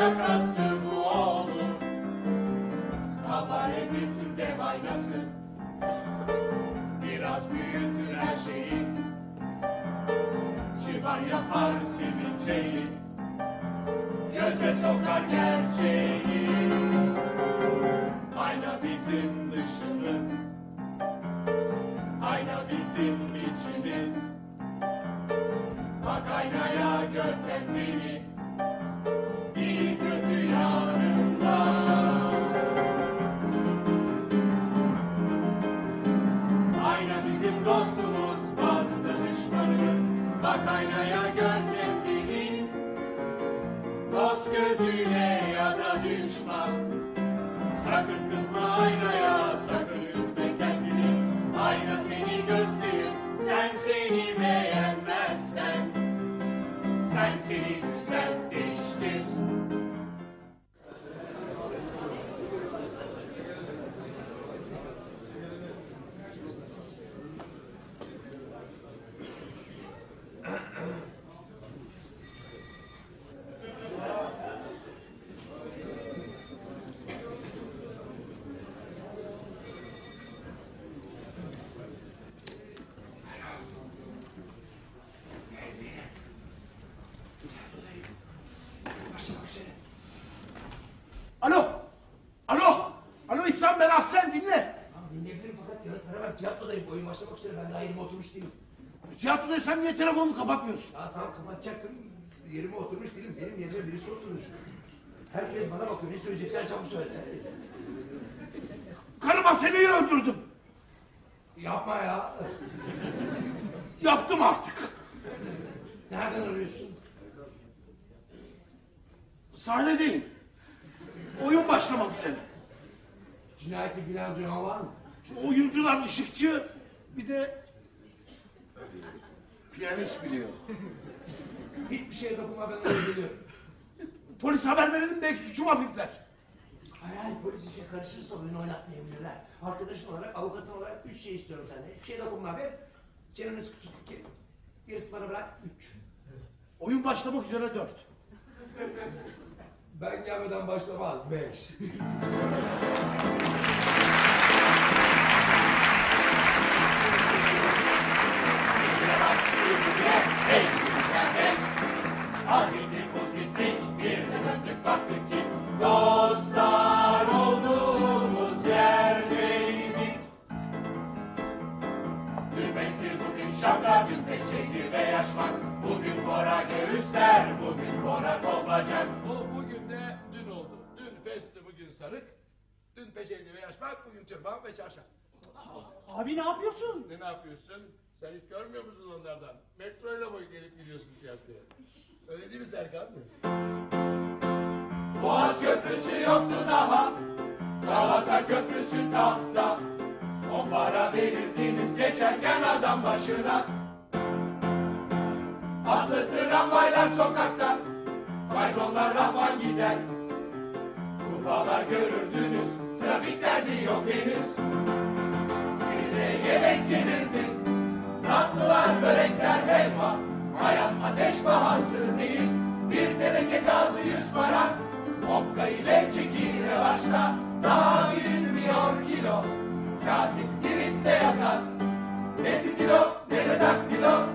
şakası bu oğlum. Kabare bir tür dev aynası Biraz büyütür her şeyi. Şivan yapar sevinceyi Göze sokar gerçeği. Ayna bizim dışımız. Ayna bizim içimiz. Bak aynaya gör kendini Gözüyle ya da düşman. Sakın kızma aynaya sakın üzme kendini. Ayna seni gösterir sen seni beğenmezsen. Sen seni düzelt değiştir Alo! Alo! Alo İhsan ben Ahsen dinle. Tamam dinleyebilirim fakat yanıt veremem. Tiyatrodayım. Oyun başlamak üzere. Ben daha yerime oturmuş değilim. Tiyatrodaysan niye telefonunu kapatmıyorsun? Ya tamam kapatacaktım. Yerime oturmuş değilim. Benim yerime birisi oturmuş. Herkes bana bakıyor. Ne söyleyeceksen çabuk söyle. Karıma seni öldürdüm. Yapma ya. Yaptım artık. Nereden arıyorsun? Sahnedeyim. Oyun başlamak üzere. Cinayeti bilen duyan var mı? Şu oyuncular ışıkçı, bir de piyanist biliyor. Hiçbir şeye dokunma ben onu biliyorum. Polis haber verelim belki suçum hafifler. Hayır polis işe karışırsa oyunu oynatmayabilirler. Arkadaşın olarak, avukatın olarak üç şey istiyorum senden. Hiçbir şeye dokunma bir. Çeneni sıkı tut iki. Gerisi bana bırak üç. Oyun başlamak üzere dört. Ben gelmeden başlamaz beş. bugün sarık. Dün peçeyli ve yaşmak, bugün türban ve çarşaf. Abi ne yapıyorsun? Ne ne yapıyorsun? Sen hiç görmüyor musun onlardan? Metroyla mı gelip gidiyorsun tiyatroya? Öyle değil mi Serkan? Boğaz Köprüsü yoktu daha Galata Köprüsü tahta O para verirdiniz geçerken adam başına Atlı tramvaylar sokakta Faytonlar rahvan gider Kupalar görürdünüz Trafik derdi yok henüz. Sirde yemek yenirdi Tatlılar, börekler, helva. Hayat ateş pahası değil Bir teneke gazı yüz para. Okka ile çekine başla Daha bilinmiyor kilo. Katip tweette yazar Ne stilo ne de daktilo.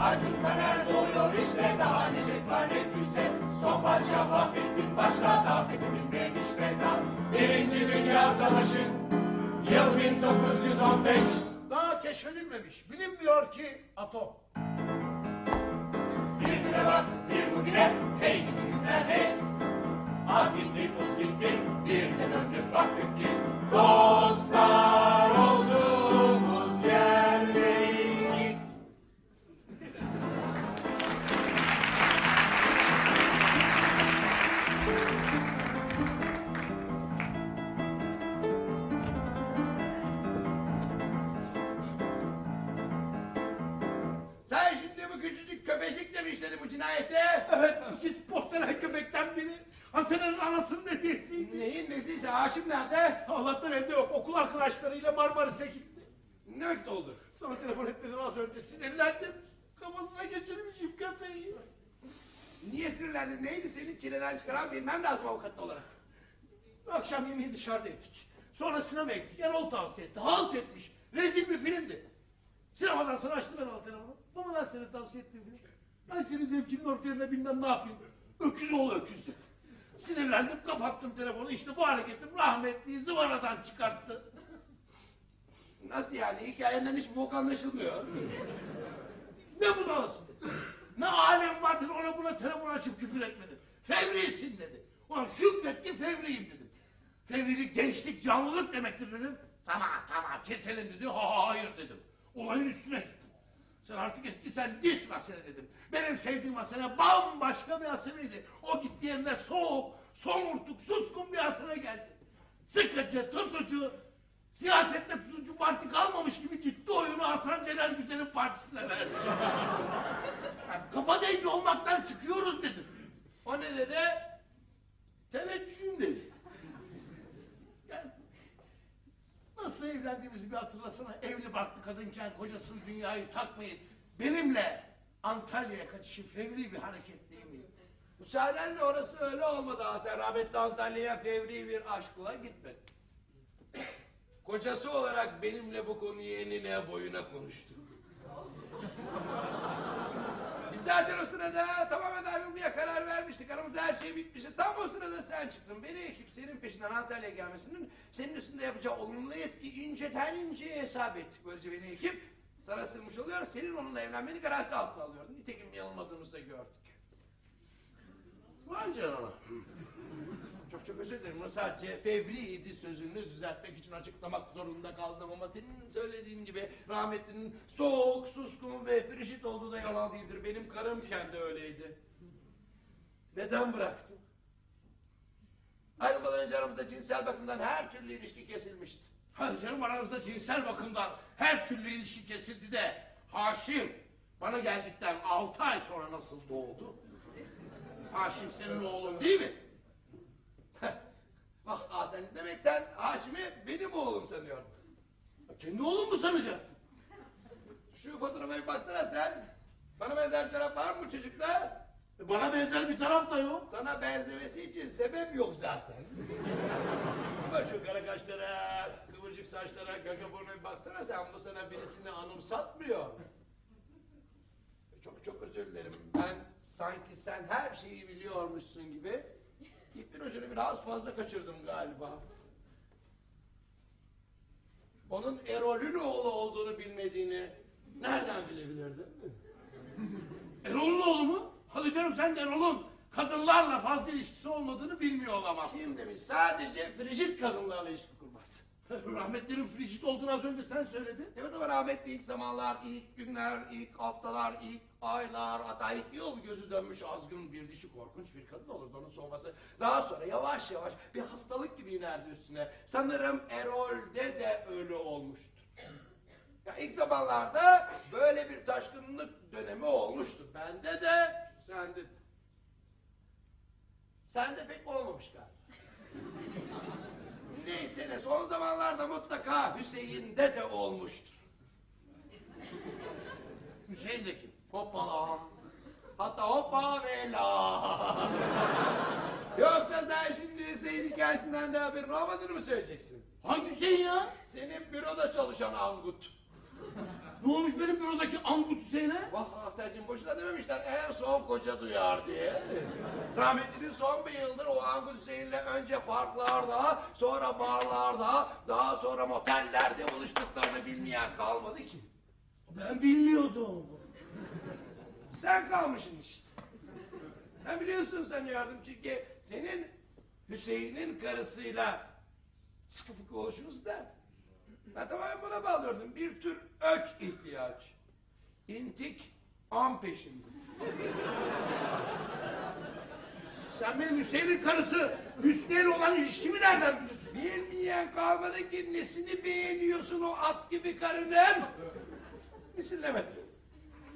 Aydın Taner doğuyor işte daha ne jet var ne füze Son padişah Vahdettin başla da fethedilmemiş mezar Birinci Dünya Savaşı Yıl 1915 Daha keşfedilmemiş. Bilinmiyor ki atom. Bir güne bak, bir bugüne, hey gidi günler hey. Az gittik, uz gittik, bir de döndük baktık ki dostlar olduğumuz mi işledin bu cinayeti? Evet, ikiz porselen köpekten biri. Hasan'ın anasının hediyesiydi. Neyin nesiyse Haşim nerede? Allah'tan evde yok. Okul arkadaşlarıyla Marmaris'e gitti. Ne vakit oldu? Sana telefon etmedim az önce. Sinirlendim. Kafasına geçirmişim köpeği. Niye sinirlendin? Neydi senin çileden çıkaran bilmem lazım avukat olarak. Akşam yemeği dışarıda ettik. Sonra sinema gittik. Erol tavsiye etti. Halt etmiş. Rezil bir filmdi. Sinemadan sonra açtım Erol telefonu. Bu mu lan seni tavsiye film? Ben senin zevkinin ortaya bilmem ne yapayım. Öküz oğlu öküz dedi. Sinirlendim kapattım telefonu. İşte bu hareketim rahmetliyi zıvanadan çıkarttı. Nasıl yani? Hikayenden hiç bok anlaşılmıyor. Ne budalası dedi. Ne alem vardır ona buna telefon açıp küfür etmedi. Fevrisin dedi. Ulan şükret ki fevriyim dedim. Fevrilik gençlik canlılık demektir dedim. Tamam tamam keselim dedi. Ha, ha, hayır dedim. Olayın üstüne gittim. Sen artık eski sen diş Asene dedim. Benim sevdiğim Asene bambaşka bir Asene'ydi. O gitti yerine soğuk, somurtuk, suskun bir Asene geldi. Sıkıcı, tutucu, siyasette tutucu parti kalmamış gibi gitti oyunu Hasan Celal Güzel'in partisine verdi. Yani kafa dengi olmaktan çıkıyoruz dedim. O ne dedi? Teveccühüm dedi. Yani, nasıl evlendiğimizi bir hatırlasana. Evli barklı kadınken kocasının dünyayı takmayıp benimle Antalya'ya kaçışı fevri bir hareket değil miydi? Müsaadenle orası öyle olmadı. ha. Sen rahmetli Antalya'ya fevri bir aşkla gitmedin. Kocası olarak benimle bu konuyu enine boyuna konuştu. Zaten o sırada tamamen ayrılmaya karar vermiştik. Aramızda her şey bitmişti. Tam o sırada sen çıktın. Beni ekip senin peşinden Antalya'ya gelmesinin senin üstünde yapacağı olumlu etki inceden inceye hesap ettik. Böylece beni ekip sana sığmış oluyor. Senin onunla evlenmeni garanti altına alıyordun. Nitekim yanılmadığımızı da gördük. Vay canına. Çok çok özür dilerim. Bunu sadece fevriydi sözünü düzeltmek için açıklamak zorunda kaldım ama senin söylediğin gibi rahmetlinin soğuk, suskun ve frişit olduğu da yalan değildir. Benim karımken de öyleydi. Neden bıraktım? Ayrılmadan önce aramızda cinsel bakımdan her türlü ilişki kesilmişti. Hadi canım aranızda cinsel bakımdan her türlü ilişki kesildi de Haşim bana geldikten altı ay sonra nasıl doğdu? Haşim senin oğlun değil mi? Bak ah sen demek sen Haşim'i benim oğlum sanıyordun. Kendi oğlun mu sanacaktın? Şu fotoğrafa bir baksana sen. Bana benzer bir taraf var mı bu çocukta? E, Bana benzer bir taraf da yok. Sana benzemesi için sebep yok zaten. Ama şu kara kaşlara, kıvırcık saçlara, gaka burnuna bir baksana sen bu sana birisini anımsatmıyor. Çok çok özür dilerim. Ben sanki sen her şeyi biliyormuşsun gibi ipin ucunu biraz fazla kaçırdım galiba. Onun Erol'ün oğlu olduğunu bilmediğini nereden bilebilirdim? Erol'un oğlu mu? Hadi canım sen de Erol'un kadınlarla fazla ilişkisi olmadığını bilmiyor olamazsın. Kim demiş sadece frigid kadınlarla ilişki kurmaz. Rahmetlerin frişit olduğunu az önce sen söyledin. Evet ama rahmetli ilk zamanlar, ilk günler, ilk haftalar, ilk aylar, ilk yıl gözü dönmüş azgın bir dişi korkunç bir kadın olurdu onun soğuması. Daha sonra yavaş yavaş bir hastalık gibi inerdi üstüne. Sanırım Erol'de de öyle olmuştur. Ya ilk zamanlarda böyle bir taşkınlık dönemi olmuştu. Bende de, sende de. Sende pek olmamış galiba. Neyse ne son zamanlarda mutlaka Hüseyin'de de olmuştur. Hüseyin de kim? Hoppala. Hatta hoppa ve la. Yoksa sen şimdi Hüseyin hikayesinden de haberin olmadığını mı söyleyeceksin? Hangi Hüseyin ya? Senin büroda çalışan Angut. Ne olmuş benim bürodaki Angut Hüseyin'e? Vah Selcim boşuna dememişler en son koca duyar diye. Rahmetlinin son bir yıldır o Angut Hüseyin'le önce parklarda, sonra barlarda, daha sonra motellerde buluştuklarını bilmeyen kalmadı ki. Ben bilmiyordum. Sen kalmışsın işte. Ben biliyorsun sanıyordum çünkü senin Hüseyin'in karısıyla sıkı fıkı oluşunuz da ben tamamen buna bağlıyordum. Bir tür öç ihtiyaç. İntik an peşinde. Sen benim Hüseyin'in karısı Hüsnü'yle olan ilişkimi nereden biliyorsun? Bilmeyen kalmadı ki nesini beğeniyorsun o at gibi karının. Misillemedi.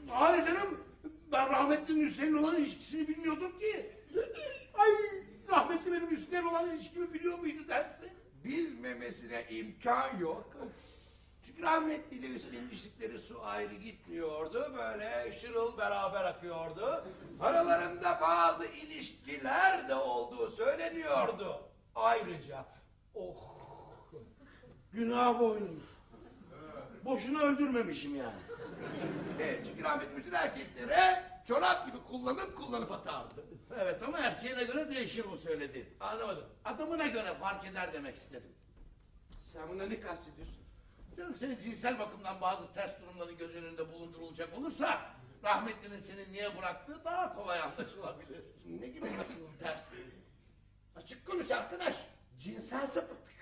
Hayır canım. Ben rahmetlinin Hüseyin'le olan ilişkisini bilmiyordum ki. Ay rahmetli benim Hüsnü'yle olan ilişkimi biliyor muydu dersin? Bilmemesine imkan yok. Çünkü rahmetliyle Hüsnü'nün ilişkileri su ayrı gitmiyordu. Böyle şırıl beraber akıyordu. Aralarında bazı ilişkiler de olduğu söyleniyordu. Ayrıca oh Günah boynum. Boşuna öldürmemişim yani. Evet, çünkü rahmetli bütün erkeklere çorap gibi kullanıp kullanıp atardı. Evet ama erkeğine göre değişir bu söylediğin. Anlamadım. Adamına göre fark eder demek istedim. Sen buna ne kastediyorsun? Canım senin cinsel bakımdan bazı ters durumların göz önünde bulundurulacak olursa rahmetlinin seni niye bıraktığı daha kolay anlaşılabilir. Ne gibi nasıl ters? Açık konuş arkadaş. Cinsel sapıklık.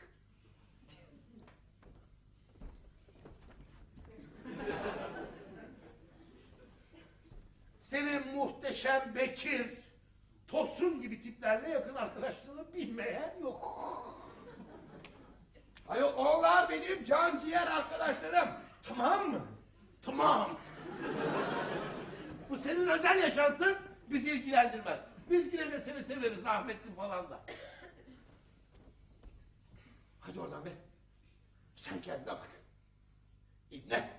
Senin muhteşem Bekir, Tosun gibi tiplerle yakın arkadaşlığını bilmeyen yok. Ayol onlar benim can ciğer arkadaşlarım. Tamam mı? Tamam. Bu senin özel yaşantın bizi ilgilendirmez. Biz yine de seni severiz rahmetli falan da. Hadi oradan be. Sen kendine bak. İbne.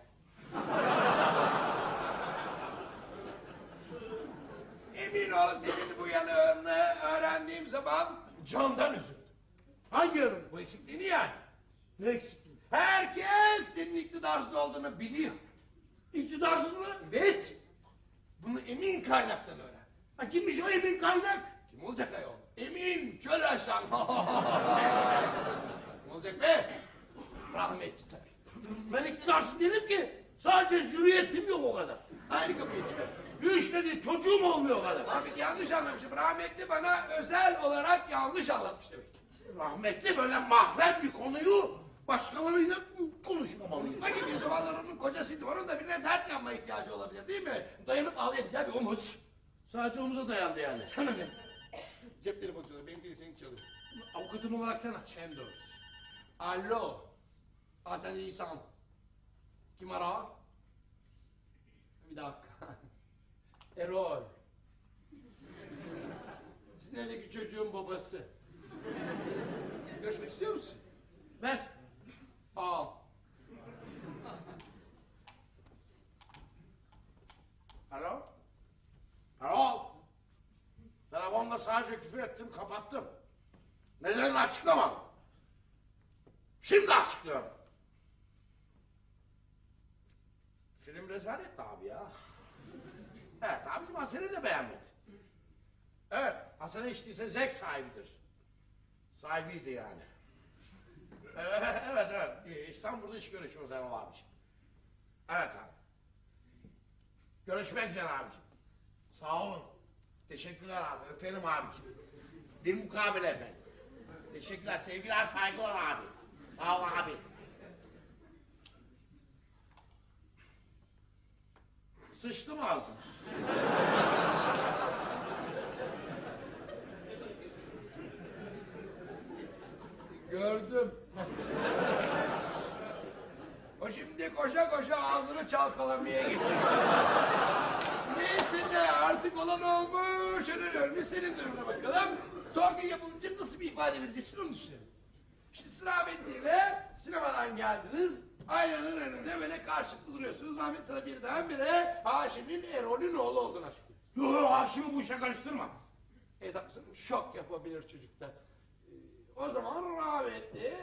Emin ol senin bu yanığını öğrendiğim zaman candan üzüldüm. Hangi yarın? Bu eksikliğini yani. Ne eksikliği? Herkes senin iktidarsız olduğunu biliyor. İktidarsız mı? Evet. Bunu emin kaynaktan öğren. Ha, kimmiş o emin kaynak? Kim olacak ayol? Emin çöl aşan. Kim olacak be? Rahmetli tabii. Ben iktidarsız değilim ki. Sadece zürriyetim yok o kadar. Aynı kapıyı çıkar. Üç dedi çocuğum olmuyor o kadar. Abi yanlış anlamışım. Rahmetli bana özel olarak yanlış anlatmış demek. Rahmetli böyle mahrem bir konuyu başkalarıyla konuşmamalıyız. Sanki bir zamanlar onun kocasıydı. Onun da birine dert yanma ihtiyacı olabilir değil mi? Dayanıp ağlayabileceği bir omuz. Sadece omuza dayandı yani. Sana ne? Cep telefonu çalıyor. Benimki senin çalıyor. Avukatım olarak sen aç. Chandos. Alo. Hasan İhsan. Kim ara? Bir dakika. Erol. Sinir'deki çocuğun babası. Görüşmek istiyor musun? Ver. Al. Alo? Alo? Telefonla sadece küfür ettim, kapattım. Nedenini açıklamam. Şimdi açıklıyorum. Film rezalet abi ya. Evet, abicim Hasan'ı da beğenmedi. Evet, Hasan'ı içtiyse zevk sahibidir. Sahibiydi yani. Evet, evet, İstanbul'da iş görüşüyoruz Erol abiciğim. Evet abi. Görüşmek üzere abicim. Sağ olun. Teşekkürler abi. Öperim abicim. Bir mukabele efendim. Teşekkürler. Sevgiler, saygılar abi. Sağ ol abi. Sıçtı mı ağzına? Gördüm. o şimdi koşa koşa ağzını çalkalamaya gitti. Neyse ne artık olan olmuş. Ölen ölmüş senin durumuna bakalım. Sorgu yapılınca nasıl bir ifade vereceksin onu düşünelim. İşte sıra ile sinemadan geldiniz. Aynanın önünde böyle karşılıklı duruyorsunuz. Rahmet sana birdenbire Haşim'in Erol'ün oğlu olduğunu açıklıyor. Yok yok Haşim'i bu işe karıştırma. Evet haklısın şok yapabilir çocuklar. Ee, O zaman rahmetli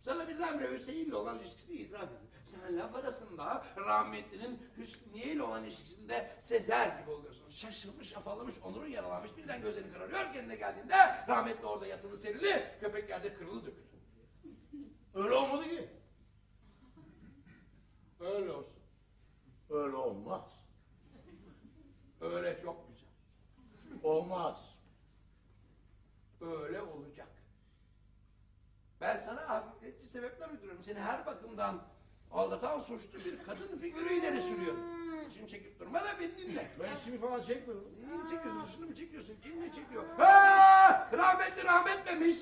sana birdenbire Hüseyin'le olan ilişkisini itiraf ediyor. Sen laf arasında rahmetlinin Hüsniye ile olan ilişkisinde Sezer gibi oluyorsun. Şaşırmış, afallamış, onurun yaralanmış, birden gözlerini kararıyor. Kendine geldiğinde rahmetli orada yatılı serili, köpek yerde kırılı dökülü. Öyle olmadı ki. Öyle olsun. Öyle olmaz. Öyle çok güzel. Olmaz. Öyle olacak. Ben sana hafifletici sebepler uyduruyorum. Seni her bakımdan aldatan suçlu bir kadın figürü ileri sürüyorum. İçini çekip durma da beni dinle. Ben şimdi falan çekmiyorum. Neyi çekiyorsun? Şunu mu çekiyorsun? Kim ne çekiyor? Ha! Rahmetli rahmetmemiş.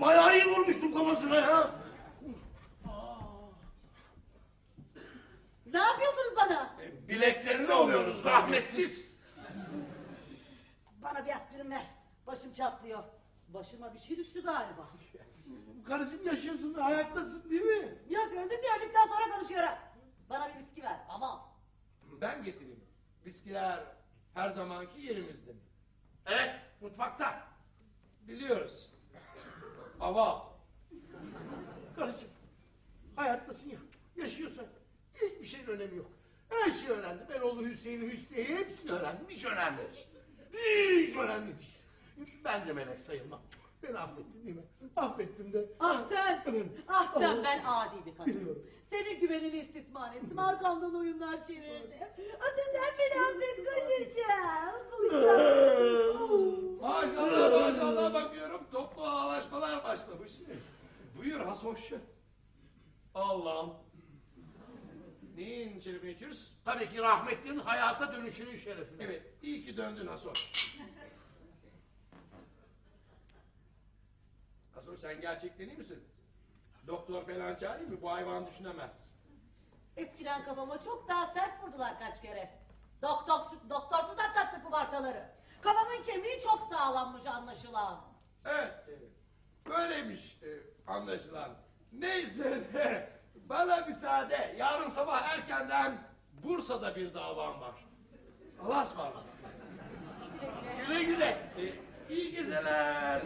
Bayağı iyi vurmuştum kafasına ya. Ne yapıyorsunuz bana? Bileklerini oluyoruz rahmetsiz. Bana bir aspirin ver. Başım çatlıyor. Başıma bir şey düştü galiba. Karıcığım yaşıyorsun, hayattasın değil mi? Yok öldüm diye öldükten sonra konuşuyorum. Bana bir viski ver aman. Ben getireyim. Viskiler her zamanki yerimizde. Evet, mutfakta. Biliyoruz. Ama Karıcığım, hayattasın ya, yaşıyorsan hiçbir şeyin önemi yok. Her şeyi öğrendim. Erol'u, Hüseyin'i, Hüsnü'yü hepsini öğrendim. Hiç önemli değil. Hiç önemli değil. Ben de melek sayılmam. Beni affettin değil mi? Affettim de. Ah sen, ah sen ben adi bir kadınım. Biliyorum. Senin güvenini istismar ettim, arkamdan oyunlar çevirdim. Öteden beni affet kaçacağım. maşallah maşallah bakıyorum toplu ağlaşmalar başlamış. Buyur Hasoş. Allah'ım. Neyin şerefine içiyoruz? Tabii ki rahmetlinin hayata dönüşünün şerefine. Evet, iyi ki döndün Hasoş. Hasoş sen gerçekten iyi misin? Doktor falan çağırayım mı? Bu hayvan düşünemez. Eskiden kafama çok daha sert vurdular kaç kere. Doktor, doktorsuz atlattık bu martaları. Kafamın kemiği çok sağlammış anlaşılan. Evet, e, böyleymiş e, anlaşılan. Neyse, bana müsaade. Yarın sabah erkenden Bursa'da bir davam var. Allah'a ısmarladık. Güle güle. İyi geceler.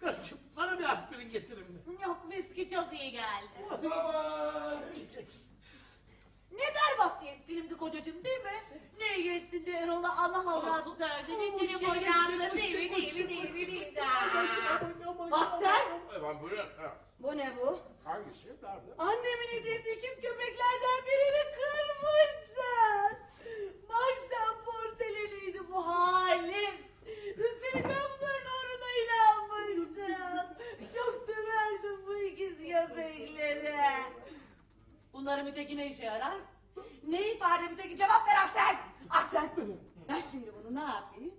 Karıcığım bana bir aspirin getirin mi? Yok viski çok iyi geldi. Aman. Ne berbat diye filmdi kocacığım değil mi? Ne iyi ettin de Erol'a ana avrat serdin, içini boşandın değil mi, değil mi, değil mi, değil mi? Sen! Efendim buyurun. Bu ne bu? Hangisi? Nerede? Annemin hediyesi ikiz köpeklerden birini kırmışsın. Bak sen porseleniydi bu halin. Üstelik ben bunların uğruna inanmıştım. Çok severdim bu ikiz köpekleri. Bunların müteki ne işe yarar? Ne ifade müteki cevap ver Ahsen. Ahsen. Ben şimdi bunu ne yapayım?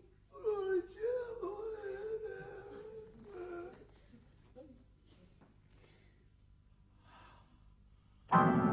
Ahsen.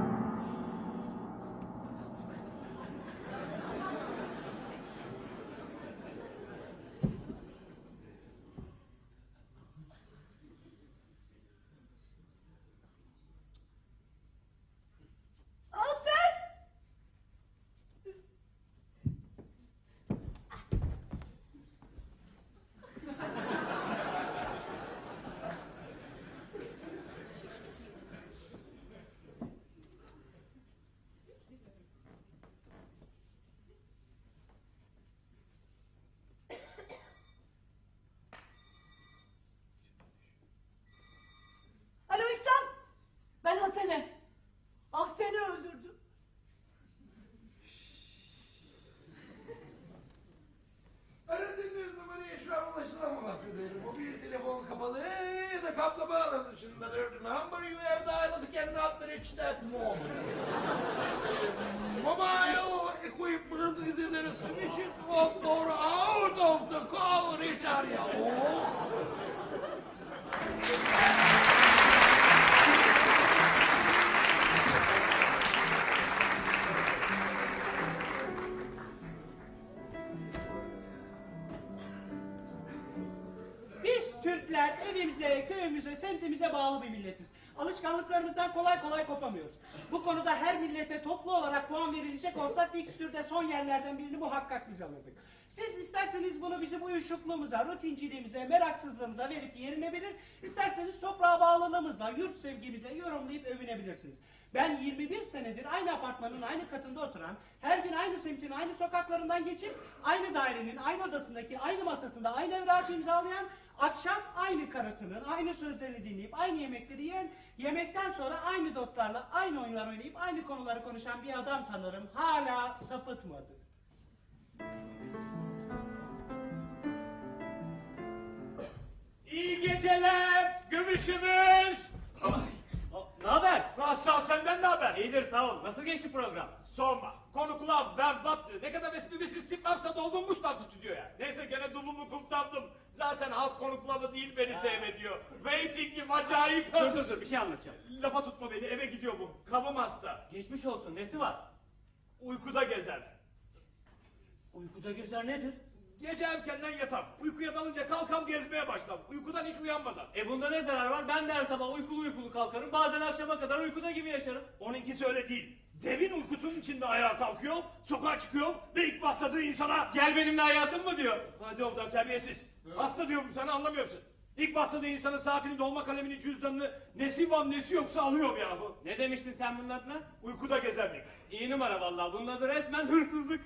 Kolay kolay kopamıyoruz. Bu konuda her millete toplu olarak puan verilecek olsa fikstürde son yerlerden birini muhakkak biz alırdık. Siz isterseniz bunu bizim uyuşukluğumuza, rutinciliğimize, meraksızlığımıza verip yerinebilir, isterseniz toprağa bağlılığımızla, yurt sevgimize yorumlayıp övünebilirsiniz. Ben 21 senedir aynı apartmanın aynı katında oturan, her gün aynı semtin aynı sokaklarından geçip, aynı dairenin aynı odasındaki aynı masasında aynı evrakı imzalayan, akşam aynı karısının aynı sözlerini dinleyip aynı yemekleri yiyen, yemekten sonra aynı dostlarla aynı oyunlar oynayıp aynı konuları konuşan bir adam tanırım. Hala sapıtmadı. İyi geceler gümüşümüz. Nasıl senden ne haber? İyidir sağ ol. Nasıl geçti program? Sorma. Konu kulağı berbattı. Ne kadar esprisi istiflamsa doldurmuşlar stüdyoya. Neyse gene dulumu kurtardım. Zaten halk konukları değil beni seyrediyor. Ratingim acayip. Dur dur dur bir şey anlatacağım. Lafa tutma beni eve gidiyor bu. Kabım hasta. Geçmiş olsun nesi var? Uykuda gezer. Uykuda gözler nedir? Gece erkenden yatam. Uykuya dalınca kalkam gezmeye başlam. Uykudan hiç uyanmadan. E bunda ne zarar var? Ben de her sabah uykulu uykulu kalkarım. Bazen akşama kadar uykuda gibi yaşarım. Onunkisi öyle değil. Devin uykusunun içinde ayağa kalkıyor, sokağa çıkıyor ve ilk rastladığı insana... Gel benimle hayatım mı diyor. Hadi oradan terbiyesiz. Hasta diyorum sana anlamıyorsun. İlk rastladığı insanın saatini, dolma kalemini, cüzdanını, nesi var nesi yoksa alıyor ya bu. Ne demiştin sen bunun adına? Uykuda gezerlik. İyi numara vallahi. Bunun adı resmen hırsızlık.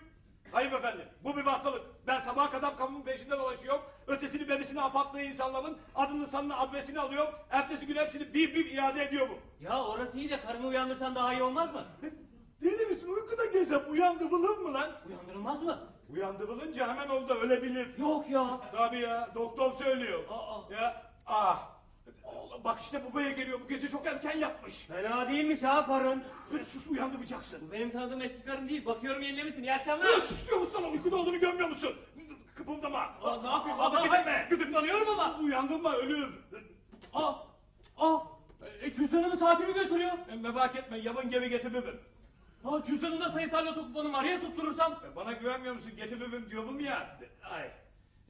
Hayır efendim, bu bir hastalık. Ben sabaha kadar kamunun peşinde dolaşıyorum. Ötesini berisini apattığı insanların adını sanını adresini alıyor. Ertesi gün hepsini bir bir iade ediyor bu. Ya orası iyi de karını uyandırsan daha iyi olmaz mı? Deli misin? Uykuda gezip uyandırılır mı lan? Uyandırılmaz mı? Uyandırılınca hemen orada ölebilir. Yok ya. Tabii ya, doktor söylüyor. Aa. Ya, ah. Bak işte babaya geliyor, bu gece çok erken yatmış. Fena değilmiş ha karın. Sus uyandıracaksın. Bu benim tanıdığım eski karın değil. Bakıyorum yenilemişsin. İyi akşamlar. Ne susuyor musun? Uykuda olduğunu görmüyor musun? Kıpırdama. Aa, ne yapıyorsun? Aa, Hareket etme. Gıdıklanıyorum ama. Uyandırma ölür. Aa, aa, e, cüzdanımı saatimi götürüyor. E, Merak etme, yavın gemi getiririm. Aa, cüzdanımda sayısal loto kuponum var. Ya tutturursam? E, Bana güvenmiyor musun? Getiririm diyorum ya. Ay.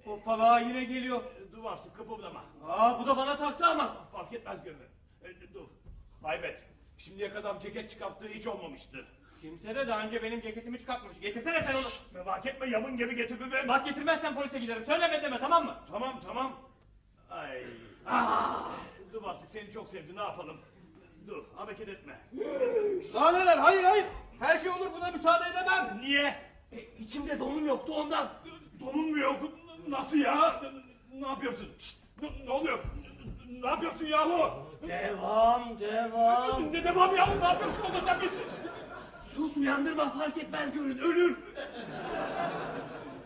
Hoppala yine geliyor. E, Dur artık kıpırdama. Aa, bu da bana taktı ama. Fark etmez gönlüm. E, dur. Haybet. Şimdiye kadar ceket çıkarttığı hiç olmamıştı. Kimse de daha önce benim ceketimi çıkartmış. Getirsene sen onu. Merak etme yavın gemi getiririm. Bak getirmezsen polise giderim. Söyleme deme tamam mı? Tamam tamam. Ay. Ah. Dur artık seni çok sevdi ne yapalım. Dur hareket etme. Daha neler? Hayır hayır. Her şey olur buna müsaade edemem. Niye? E, içimde donum yoktu ondan. Donun mu yok? Nasıl ya? Ne yapıyorsun? Şşt, ne, ne oluyor? Ne yapıyorsun yahu? Devam devam. Ne devam yahu? Ne yapıyorsun orada terbiyesiz? Sus uyandırma fark etmez görün ölür.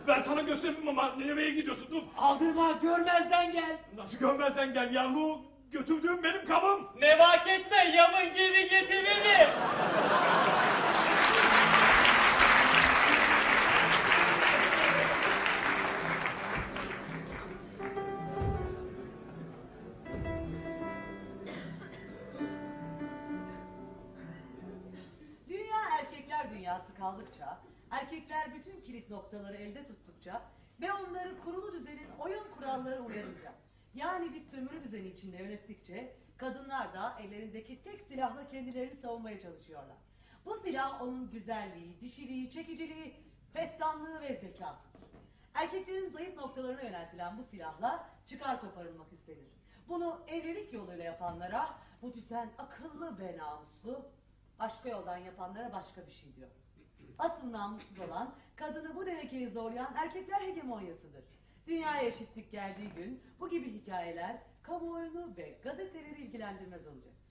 Ben sana gösteririm ama nereye gidiyorsun? Dur. Aldırma görmezden gel. Nasıl görmezden gel yahu? Götürdüğüm benim kabım. Merak etme yamın gibi getiririm. Noktaları elde tuttukça ve onları kurulu düzenin oyun kuralları uyarınca, yani bir sömürü düzeni içinde yönettikçe, kadınlar da ellerindeki tek silahla kendilerini savunmaya çalışıyorlar. Bu silah onun güzelliği, dişiliği, çekiciliği, fettanlığı ve zekasıdır. Erkeklerin zayıf noktalarına yöneltilen bu silahla çıkar koparılmak istenir. Bunu evlilik yoluyla yapanlara bu düzen akıllı ve namuslu, başka yoldan yapanlara başka bir şey diyor. Asıl namussuz olan, kadını bu denekeyi zorlayan erkekler hegemonyasıdır. Dünyaya eşitlik geldiği gün bu gibi hikayeler kamuoyunu ve gazeteleri ilgilendirmez olacaktır.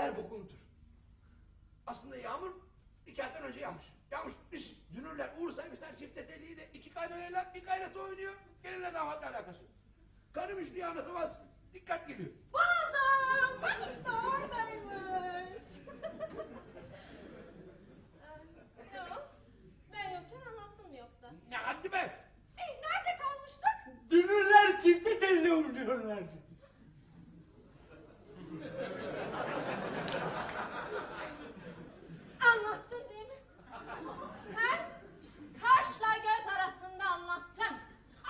Karım böyle her boku unutur. Aslında yağmur iki aydan önce yağmış. Yağmış bitmiş. Dünürler Uğur saymışlar çifte teliyle. iki kaynanayla bir kaynata oynuyor. Gelinle damatla alakası. Karım hiçbir anlatamaz. Dikkat geliyor. Buldum. Bak işte oradaymış. Ee, ne o? Ben yokken anlattın mı yoksa? Ne haddi be? Ey nerede kalmıştık? Dünürler çifte telle oynuyorlardı. Anlattın değil mi? He? Kaşla göz arasında anlattın.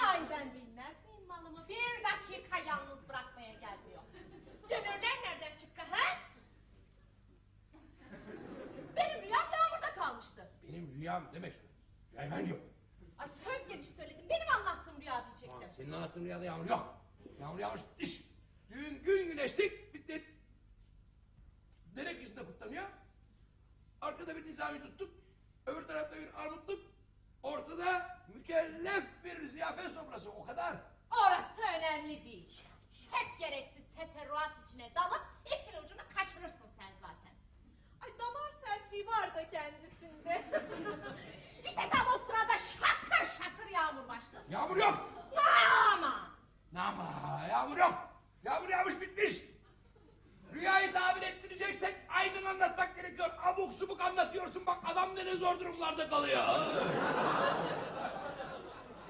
Ay ben bilmez miyim malımı bir dakika yalnız bırakmaya gelmiyor. Dönürler nereden çıktı he? Benim rüyam yağmurda kalmıştı. Benim rüyam deme şunu. Rüyayı ben yok. Ay söz gelişi söyledim. Benim anlattığım rüya Tamam, anlattığın rüyada yağmur yok. Yağmur yağmış iş. Düğün gün güneşlik bitti. Derek yüzünde kutlanıyor. Arkada bir nizami tuttuk. Öbür tarafta bir armutluk. Ortada mükellef bir ziyafet sofrası o kadar. Orası önemli değil. Hep gereksiz teferruat içine dalıp ipin ucunu kaçırırsın sen zaten. Ay damar sertliği var da kendisinde. işte tam o sırada şakır şakır yağmur başladı. Yağmur yok. Ama Ama yağmur yok. Yağmur yağmış bitmiş. Rüyayı tabir ettireceksek aynen anlatmak gerekiyor. Abuk subuk anlatıyorsun bak adam da ne zor durumlarda kalıyor.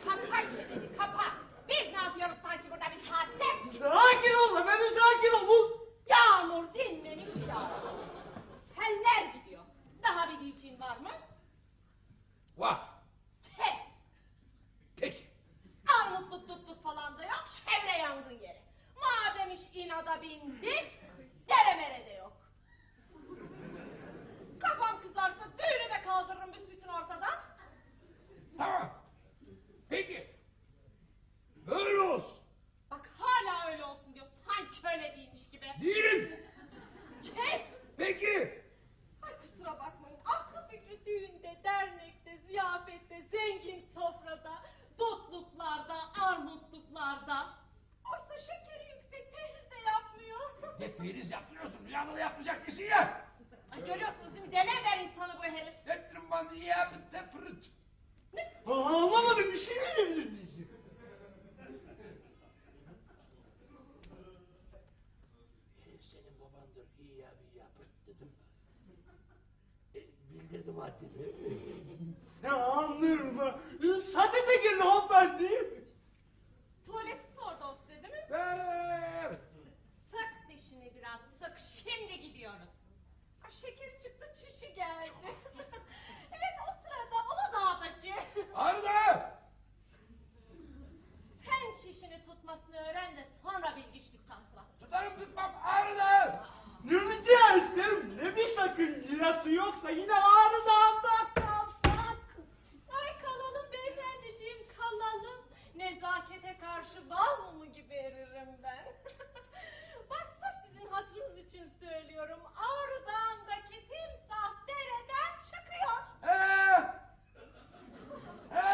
kapa çeneni kapa. Biz ne yapıyoruz sanki burada bir saatte? Sakin ol efendim sakin ol. Yağmur dinmemiş yağmur. Seller gidiyor. Daha bir diyeceğin var mı? Vah. Armutluk tutluk falan da yok, çevre yangın yeri. Madem iş inada bindi, dere mere de yok. Kafam kızarsa düğünü de kaldırırım büsbütün ortadan. Tamam. Peki. Böyle olsun. Bak hala öyle olsun diyor, sanki öyle değilmiş gibi. Değil. Kes! Peki. Ay kusura bakmayın, aklı fikri düğünde, dernekte, ziyafette, zengin sofrada, dutluklarda, armutluklarda. Oysa şekeri yüksek, perhiz de yapmıyor. De periz yaptırıyorsun. Rüyada da yapmayacak değilsin ya. Ay görüyorsunuz değil mi? Deli eder insanı bu herif. Tetrim bandı yapıp tepırıt. Anlamadım bir şey mi dediniz? Senin babandır iyi ya bir yapırt dedim. E, bildirdim haddini. Ne anlıyorum ha. Sadete girin hanımefendi. Tuvaleti sordu o size değil mi? Evet. Sık dişini biraz sık. Şimdi gidiyoruz. Ay şekeri çıktı çişi geldi. evet o sırada Uludağ'daki. Arda! Sen çişini tutmasını öğren de sonra bilgiçlik tasla. Tutarım tutmam Arda! Etsem ne bir sakıncası yoksa yine Ağrı Dağı'nda Nezakete karşı bal mumu gibi eririm ben. Bak sırf sizin hatırınız için söylüyorum. Ağrı Dağı'ndaki timsah dereden çıkıyor. He! He!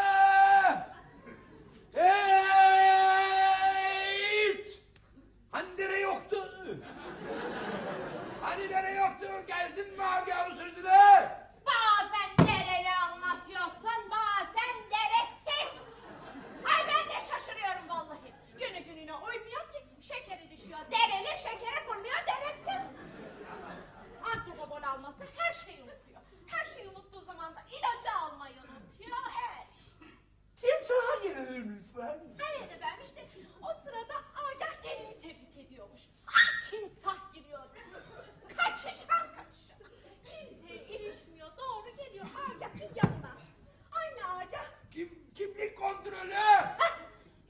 Hey! Hani dere yoktu? Hani dere yoktu? Geldin mi Agah'ın sözüne? dereli şekere fırlıyor deresiz. Asya bol alması her şeyi unutuyor. Her şeyi unuttuğu zaman da ilacı almayı unutuyor. Her şey. Kimse hangi ölmüş ben? Evet efendim işte o sırada Agah gelini tebrik ediyormuş. Ah timsah giriyordu. Kaçışan kaçışan. Kimseye ilişmiyor doğru geliyor Agah'ın yanına. Aynı Agah. Kim, kimlik kontrolü.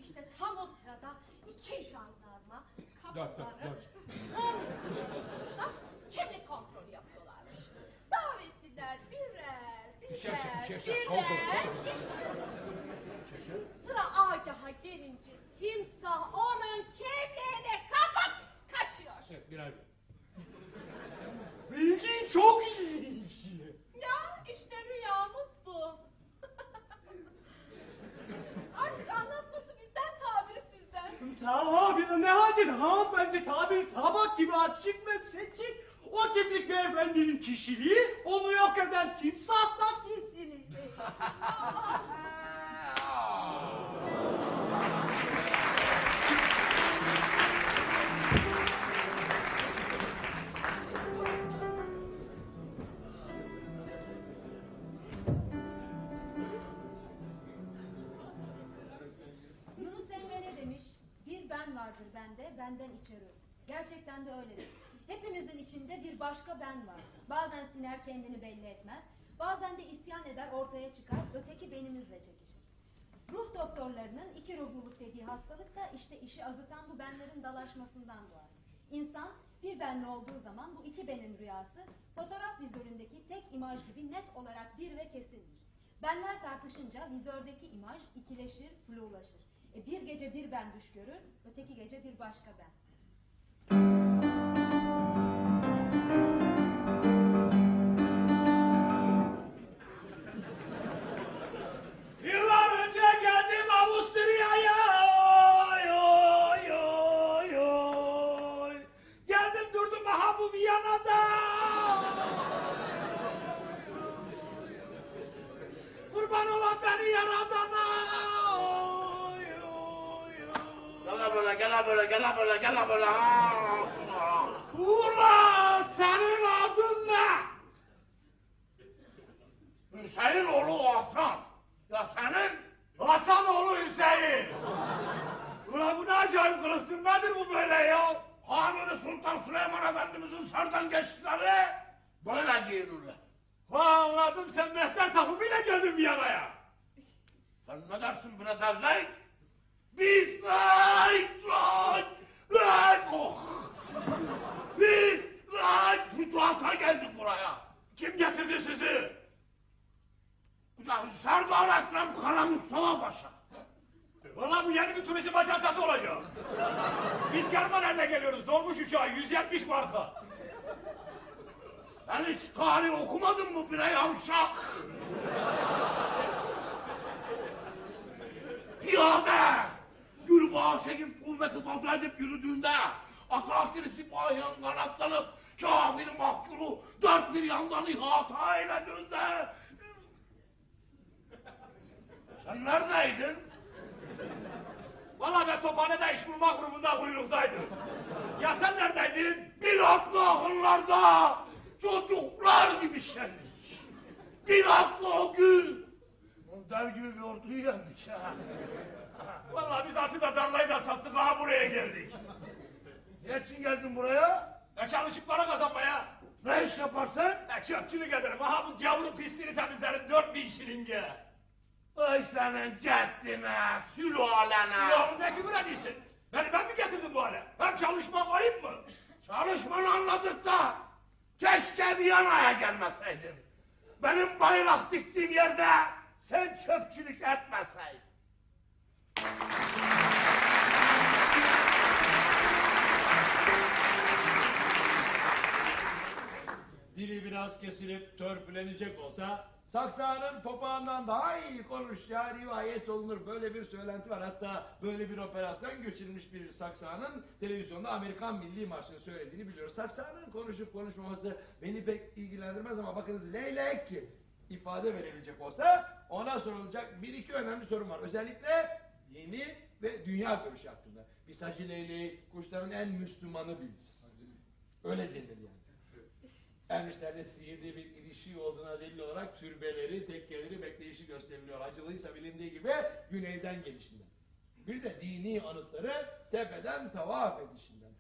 işte tam o sırada iki jan Allah'ım. Hamsını bulmuşlar. Kimlik kontrolü yapıyorlarmış. Davetliler birer, birer, birer. Sıra agaha gelince timsah onun kimliğini kapıp kaçıyor. Evet birer bir. İlginç, çok ilginç. Sizden. Tabiri ne haldir hanımefendi tabiri tabak gibi açık ve seçik. O tiplik beyefendinin kişiliği onu yok eden timsah da sizsiniz. benden içeri. Gerçekten de öyledir. Hepimizin içinde bir başka ben var. Bazen siner kendini belli etmez. Bazen de isyan eder ortaya çıkar, öteki benimizle çekişir. Ruh doktorlarının iki ruhluluk dediği hastalık da işte işi azıtan bu benlerin dalaşmasından doğar. İnsan bir benli olduğu zaman bu iki benin rüyası fotoğraf vizöründeki tek imaj gibi net olarak bir ve kesindir. Benler tartışınca vizördeki imaj ikileşir, flulaşır. E bir gece bir ben düş görür, öteki gece bir başka ben. Yıllar önce geldim Avusturya'ya. Geldim durdum aha bu. Kurban olan beni yaradana. Böyle gel böyle gel böyle gel böyle. Ula senin adın ne? Hüseyin oğlu Hasan. Ya senin? Hasan oğlu Hüseyin. Ulan bu ne acayip kılıktır nedir bu böyle ya? Kanuni Sultan Süleyman Efendimizin sardan geçtileri böyle giyinirler. Ha anladım sen mehter takımıyla geldin Viyana'ya. Sen ne dersin biraz evzek? Biz like like like oh. Biz like fütuhata geldik buraya. Kim getirdi sizi? De Serdar Ekrem Kara Mustafa Paşa. Vallahi bu yeni bir turizm ajantası olacak. Biz Germaner'le geliyoruz. Dolmuş uçağı 170 marka. Sen hiç tarih okumadın mı bre yavşak? Piyade! Gülbağa çekip kuvveti fazla edip yürüdüğünde asakir sipahiyen kanatlanıp kafir mahkuru dört bir yandan ihata eylediğinde sen neredeydin? Vallahi ben tophanede iş bulma grubunda kuyruktaydım. Ya sen neredeydin? Pilotlu akınlarda çocuklar gibi şenlik. Pilotlu o gün. Dev gibi bir orduyu yendik ha. Vallahi biz atı da darlayı da sattık ha buraya geldik. Ne için geldin buraya? Ne çalışıp para kazanmaya? Ne iş yaparsın? Ne çöpçülük ederim. Aha bu gavuru pisliğini temizlerim dört bin şilinge. Ay senin ceddine, sülalene. Yavrum ne küfür ediyorsun? Beni ben mi getirdim bu hale? Hem çalışmam ayıp mı? Çalışmanı anladık da keşke Viyana'ya gelmeseydin. Benim bayrak diktiğim yerde sen çöpçülük etmeseydin. Dili biraz kesilip törpülenecek olsa Saksağının papağandan daha iyi konuşacağı rivayet olunur. Böyle bir söylenti var. Hatta böyle bir operasyon geçirmiş bir Saksağının televizyonda Amerikan Milli Marşı'nı söylediğini biliyoruz. Saksağının konuşup konuşmaması beni pek ilgilendirmez ama bakınız leylek ifade verebilecek olsa ona sorulacak bir iki önemli sorun var. Özellikle yeni ve dünya görüşü hakkında. Biz Hacı Leyleği kuşların en Müslümanı biliriz. Öyle denir yani. Ermişlerle sihirli bir ilişki olduğuna delil olarak türbeleri, tekkeleri bekleyişi gösteriliyor. Acılıysa bilindiği gibi güneyden gelişinden. Bir de dini anıtları tepeden tavaf edişinden.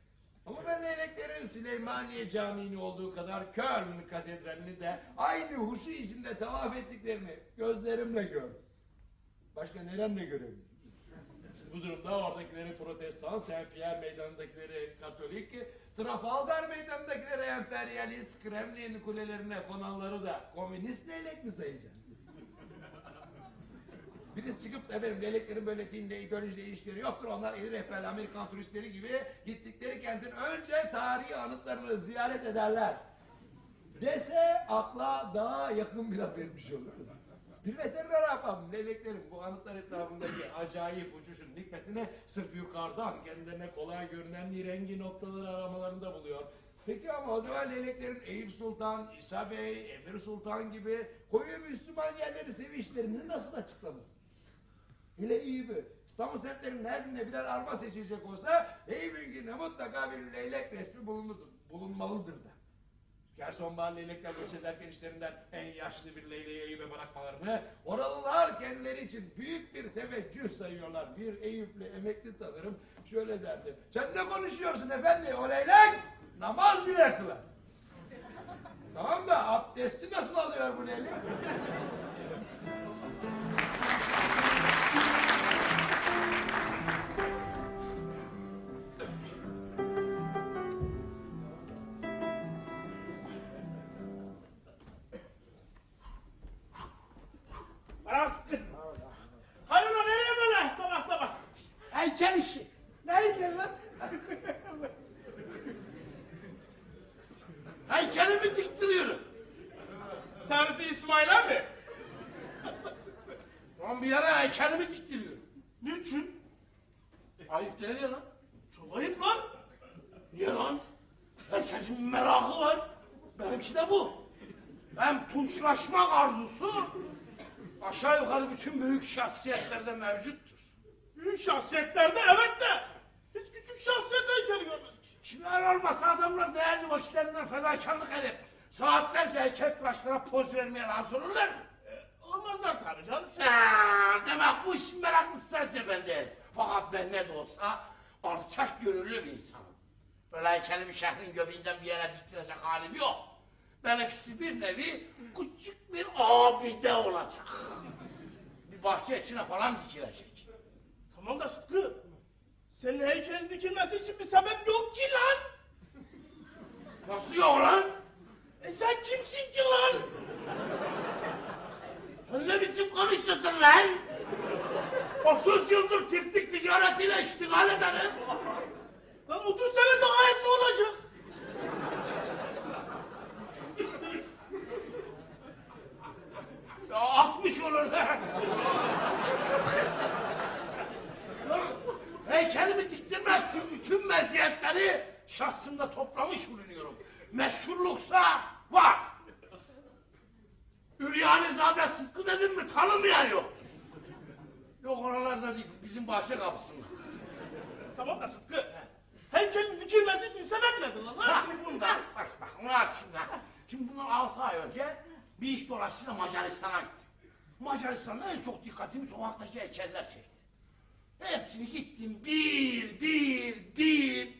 Ama ben leyleklerin Süleymaniye Camii'ni olduğu kadar Köln Katedrali'ni de aynı huşu içinde tavaf ettiklerini gözlerimle gördüm. Başka neremle görebilirim? Bu durumda oradakileri protestan, Saint Pierre meydanındakileri katolik, Trafalgar meydanındakileri emperyalist, Kremlin kulelerine konanları da komünist leylek mi sayacağız? Birisi çıkıp da efendim leyleklerin böyle dinle, ideolojiyle ilişkileri yoktur. Onlar eli rehberli Amerikan turistleri gibi gittikleri kentin önce tarihi anıtlarını ziyaret ederler. Dese akla daha yakın bir laf vermiş olur. Bir veteriner yapalım. Leyleklerin bu anıtlar etrafındaki acayip uçuşun hikmetini sırf yukarıdan kendilerine kolay görünen rengi noktaları aramalarında buluyor. Peki ama o zaman leyleklerin Eyüp Sultan, İsa Bey, Emir Sultan gibi koyu Müslüman yerleri sevişlerini nasıl açıklanır? Hele Eyüp'ü İstanbul semtlerinin her birine birer arma seçilecek olsa Eyüp'ün gününe mutlaka bir leylek resmi bulunur, bulunmalıdır da. Her sonbahar leylekler göç ederken işlerinden en yaşlı bir leyleği Eyüp'e bırakmalarını oralılar kendileri için büyük bir teveccüh sayıyorlar. Bir Eyüplü emekli tanırım şöyle derdi. Sen ne konuşuyorsun efendi o leylek namaz bile kılar. tamam da abdesti nasıl alıyor bu leylek? Şahsiyetlerde mevcuttur. Büyük şahsiyetlerde evet de. Hiç küçük şahsiyet heykeli görmedik. Şimdi öyle olmasa adamlar değerli vakitlerinden fedakarlık edip saatlerce heykeltıraşlara poz vermeye razı olurlar mı? Olmazlar tabii canım. Ha, demek bu işin meraklısı sadece ben değil. Fakat ben ne de olsa alçak gönüllü bir insanım. Böyle heykelimi şehrin göbeğinden bir yere diktirecek halim yok. Benimkisi bir nevi küçük bir abide olacak. Bir bahçe içine falan dikilecek. Tamam da Sıtkı. Senin heykelin dikilmesi için bir sebep yok ki lan. Nasıl yok lan? E sen kimsin ki lan? Sen ne biçim konuşuyorsun lan? 30 yıldır tiftik ticaretiyle iştigal ederim. Lan 30 sene daha et ne olacak? 60 olur. Heykelimi diktirmek için bütün meziyetleri şahsımda toplamış bulunuyorum. Meşhurluksa var. Üryanizade Sıtkı dedim mi tanımayan yoktur. Yok oralarda değil, bizim bahçe kapısında. Tamam da Sıtkı. Heykelin dikilmesi için sebep nedir lan? Ha, şimdi bundan, bak bak, onu aç şimdi. ha. Şimdi bundan altı ay önce bir iş dolayısıyla Macaristan'a gittim. Macaristan'da en çok dikkatimi sokaktaki heykeller çekti. Hepsini gittim bir, bir, bir,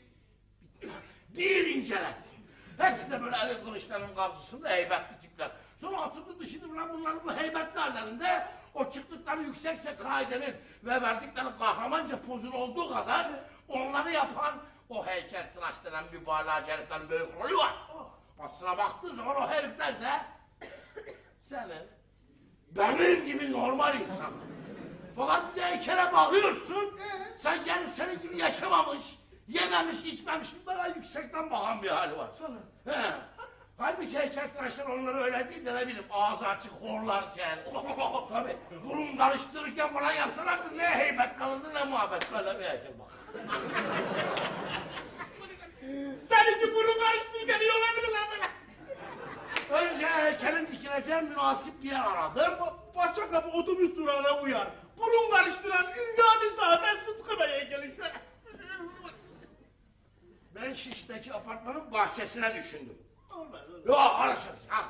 bir inceledim. Hepsi de böyle eli kılıçların kabzısında heybetli tipler. Sonra oturdum düşündüm lan bunların bu heybetli hallerinde o çıktıkları yüksekçe kaidenin ve verdikleri kahramanca pozun olduğu kadar onları yapan o heykel tıraş denen mübalağa heriflerin büyük rolü var. Aslına baktığı zaman o herifler de senin benim gibi normal insan. Fakat bir de heykele bakıyorsun, sen gene senin gibi yaşamamış, yememiş, içmemiş, böyle yüksekten bakan bir hali var. Sana. He. Halbuki heykeltıraşlar onları öyle değil de ne bileyim ağzı açık horlarken, tabii burun karıştırırken falan yapsalardı ne heybet kalırdı ne muhabbet böyle bir heykel bak. Seninki burun karıştırırken iyi olabilir lan böyle. Önce heykelin dikileceği münasip bir yer aradım. Paşa kapı otobüs durağına uyar. Burun karıştıran Ürgani zaten Sıtkı Bey heykeli şöyle. Ben Şiş'teki apartmanın bahçesine düşündüm. Olmaz. Yok arasın. Ha.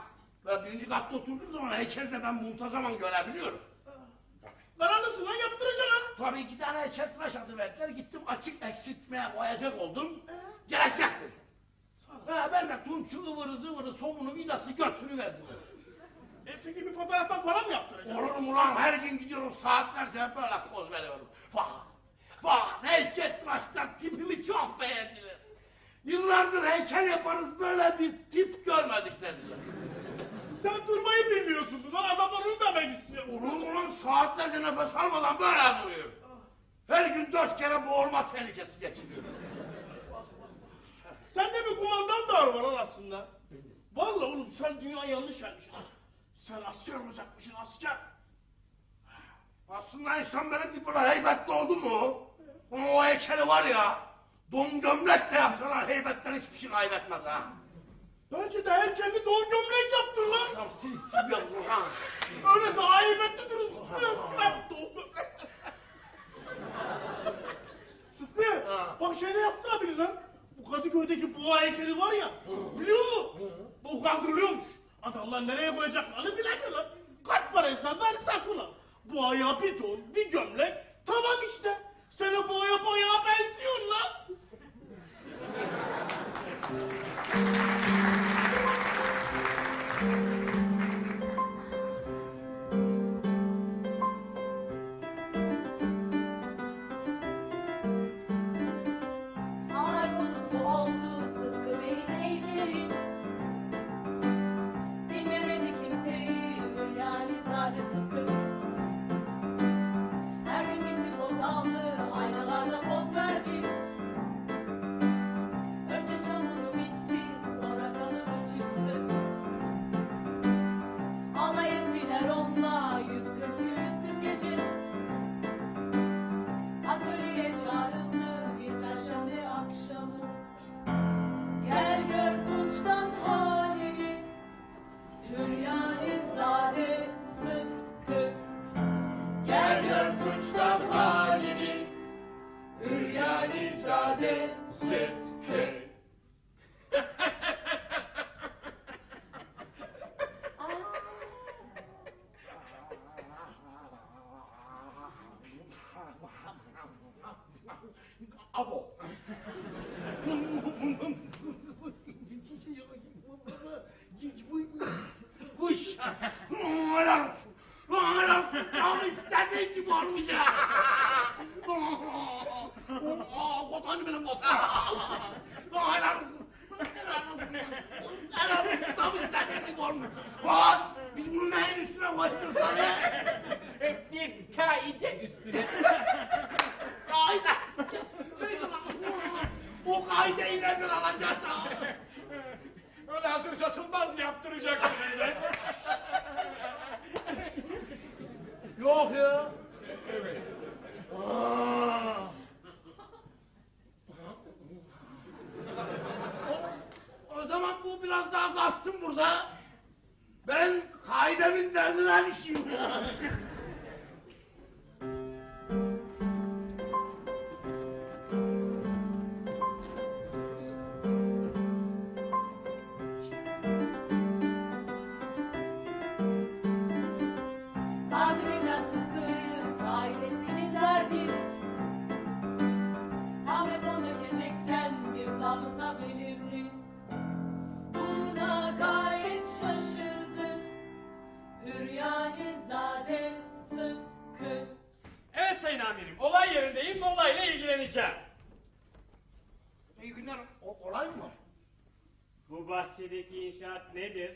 Böyle birinci katta oturduğum zaman heykeli de ben muntazaman görebiliyorum. Kararlısın lan yaptıracaksın ha. Tabii iki tane heykel tıraş adı verdiler. Gittim açık eksiltmeye koyacak oldum. Gerekecek dedim. Ha, ben de tunçu ıvırı zıvırı somunu vidası götürüverdim. E peki bir fotoğraftan falan mı yaptıracaksın? Olur mu lan her gün gidiyorum saatlerce böyle poz veriyorum. Fakat, fakat heykel tıraşlar tipimi çok beğendiler. Yıllardır heykel yaparız böyle bir tip görmedik dediler. Sen durmayı bilmiyorsundur. Lan adam onu demek istiyor. Ulan ulan saatlerce nefes almadan böyle duruyor. Her gün dört kere boğulma tehlikesi geçiriyor. Sende bir kumandan da var lan aslında. Vallahi oğlum sen dünya yanlış gelmişsin. Sen asker olacakmışsın asker. Aslında insan benim gibi böyle heybetli oldu mu? Onun o heykeli var ya, don gömlek de yapsalar heybetten hiçbir şey kaybetmez ha. Bence de heykelini don gömlek yaptın lan. Ya sil sil ya Burhan. Öyle daha heybetli durursun. Sen don gömlek. Sıtkı, bak şey ne yaptırabilir lan? Bu Kadıköy'deki boğa heykeli var ya, biliyor musun? Bu kaldırılıyormuş. Adamlar nereye koyacaklarını bilemiyorlar. Kaç paraysa ver sat ulan. Boğaya bir don, bir gömlek, tamam işte. Sen o boğaya bayağı benziyorsun lan. ZK. Abo. Kuş. Oğlan. Oğlan. Tam istediğin gibi olmayacak. Kotanı benim kotan. Lan helal olsun. Helal olsun. Helal olsun. Tam istediğim gibi olmuş. Lan biz bunu neyin üstüne koyacağız lan ya? Bir kaide üstüne. Kaide. O kaideyi nereden alacağız ha? Öyle hazır satılmaz yaptıracaksınız. he. Yok ya. Evet. Aa. O, zaman bu biraz daha kastım burada. Ben kaidemin derdine düşeyim inşaat nedir?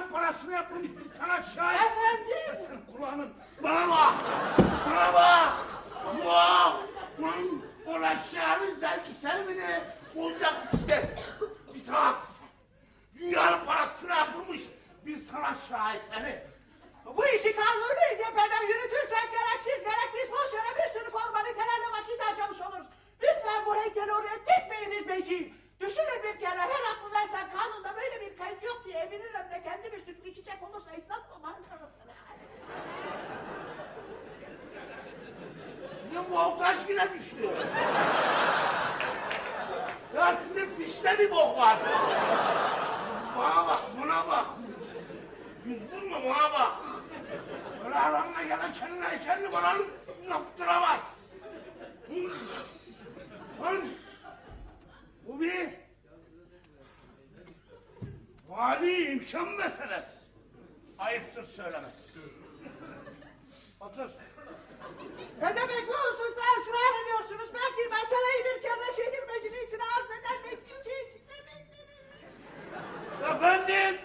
dünyanın parasını yapılmış bir sanatçı. Efendim? Sen kulağının bana bak. Bana bak. Muah. Bunun uğraşacağının zevki sermini bozacak işte. Bir sanat. Dünyanın parasını yapılmış bir sanat şaheseri. Bu işi kanuni cepheden yürütürsek gereksiz gerek biz boşuna bir sürü formalitelerle vakit harcamış oluruz. Lütfen bu heykeli oraya dikmeyiniz beyciğim. Düşünün bir kere her aklı kanunda böyle bir kayıt yok diye evinin önünde kendi üstünü dikecek olursa İslam mı var? Sizin voltaj yine düştü. ya sizin fişte bir bok var. Bana bak, buna bak. Yüz bulma bana bak. Böyle aramda gelen kendine kendini bana yaptıramaz. Hıh. Bu bir mali imkan meselesi. Ayıptır söylemez. Otur. Ne demek bu hususta ısrar ediyorsunuz? Belki meseleyi bir kere şehir meclisine arz eder neticeyi size bildiririm. Efendim?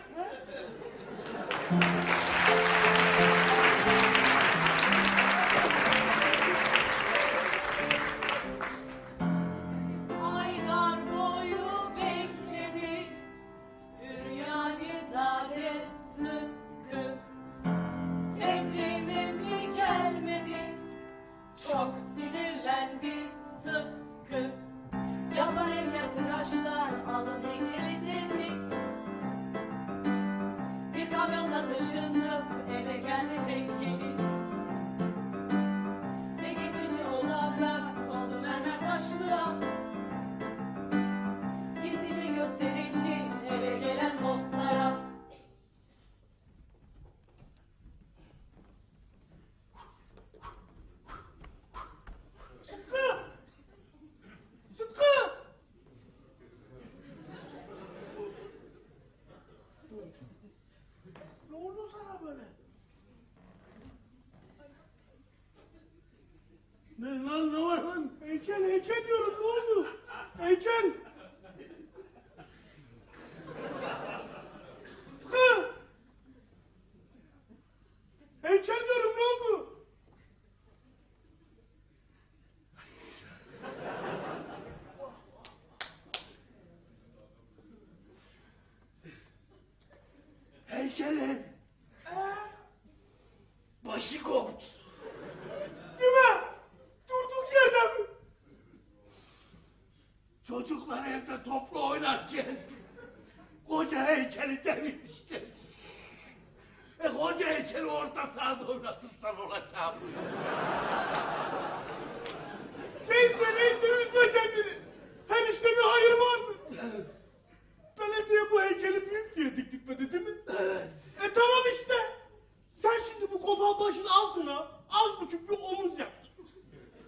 Heykel heykel diyorum ne oldu? Heykel! Sıtkı! Heykel diyorum ne oldu? Heykelin başı koptu. Değil mi? Durduk yerden mi? Çocuklar evde toplu oynarken koca heykeli devirmişler. E koca heykeli orta sahada oynatırsan olacağım. Neyse neyse üzme kendini. Her işte bir hayır vardır. Belediye bu heykeli büyük diye diktirmedi değil mi? Evet. E tamam işte. Sen şimdi bu kopan başın altına az buçuk bir omuz yaptın.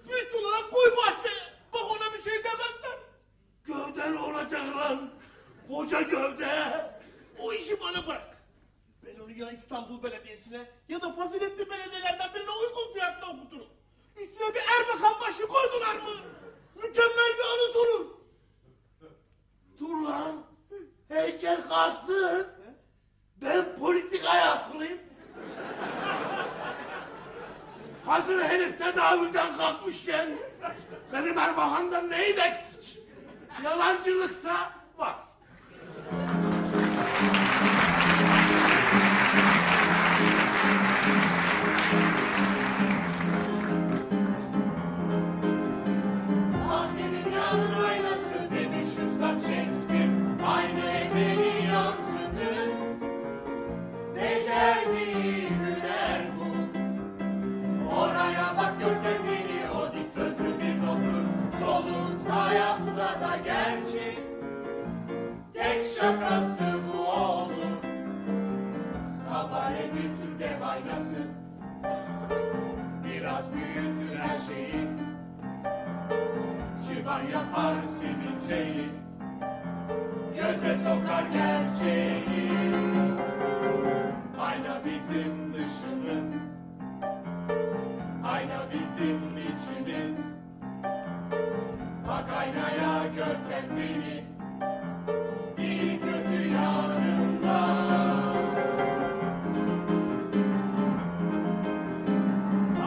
Üst olarak koy bahçeye. Bak ona bir şey demezler. Gövden lan. Koca gövde. O işi bana bırak. Ben onu ya İstanbul Belediyesi'ne ya da faziletli belediyelerden birine uygun fiyatla okuturum. Üstüne bir Erbakan başı koydular mı? Mükemmel bir anıt olur. Dur lan. Heykel kalsın. Ben politik hayatılıyım. Hazır herif tedavülden kalkmışken benim Erbakan'dan neyin eksik? Yalancılıksa var. Solunsa yapsa da gerçi Tek şakası bu olur Kabare bir tür dev aynası Biraz büyütür her şeyi. Şivan yapar sevinceyi Göze sokar gerçeği. Ayna bizim dışımız Ayna bizim içimiz Bak aynaya gör kendini İyi kötü yanında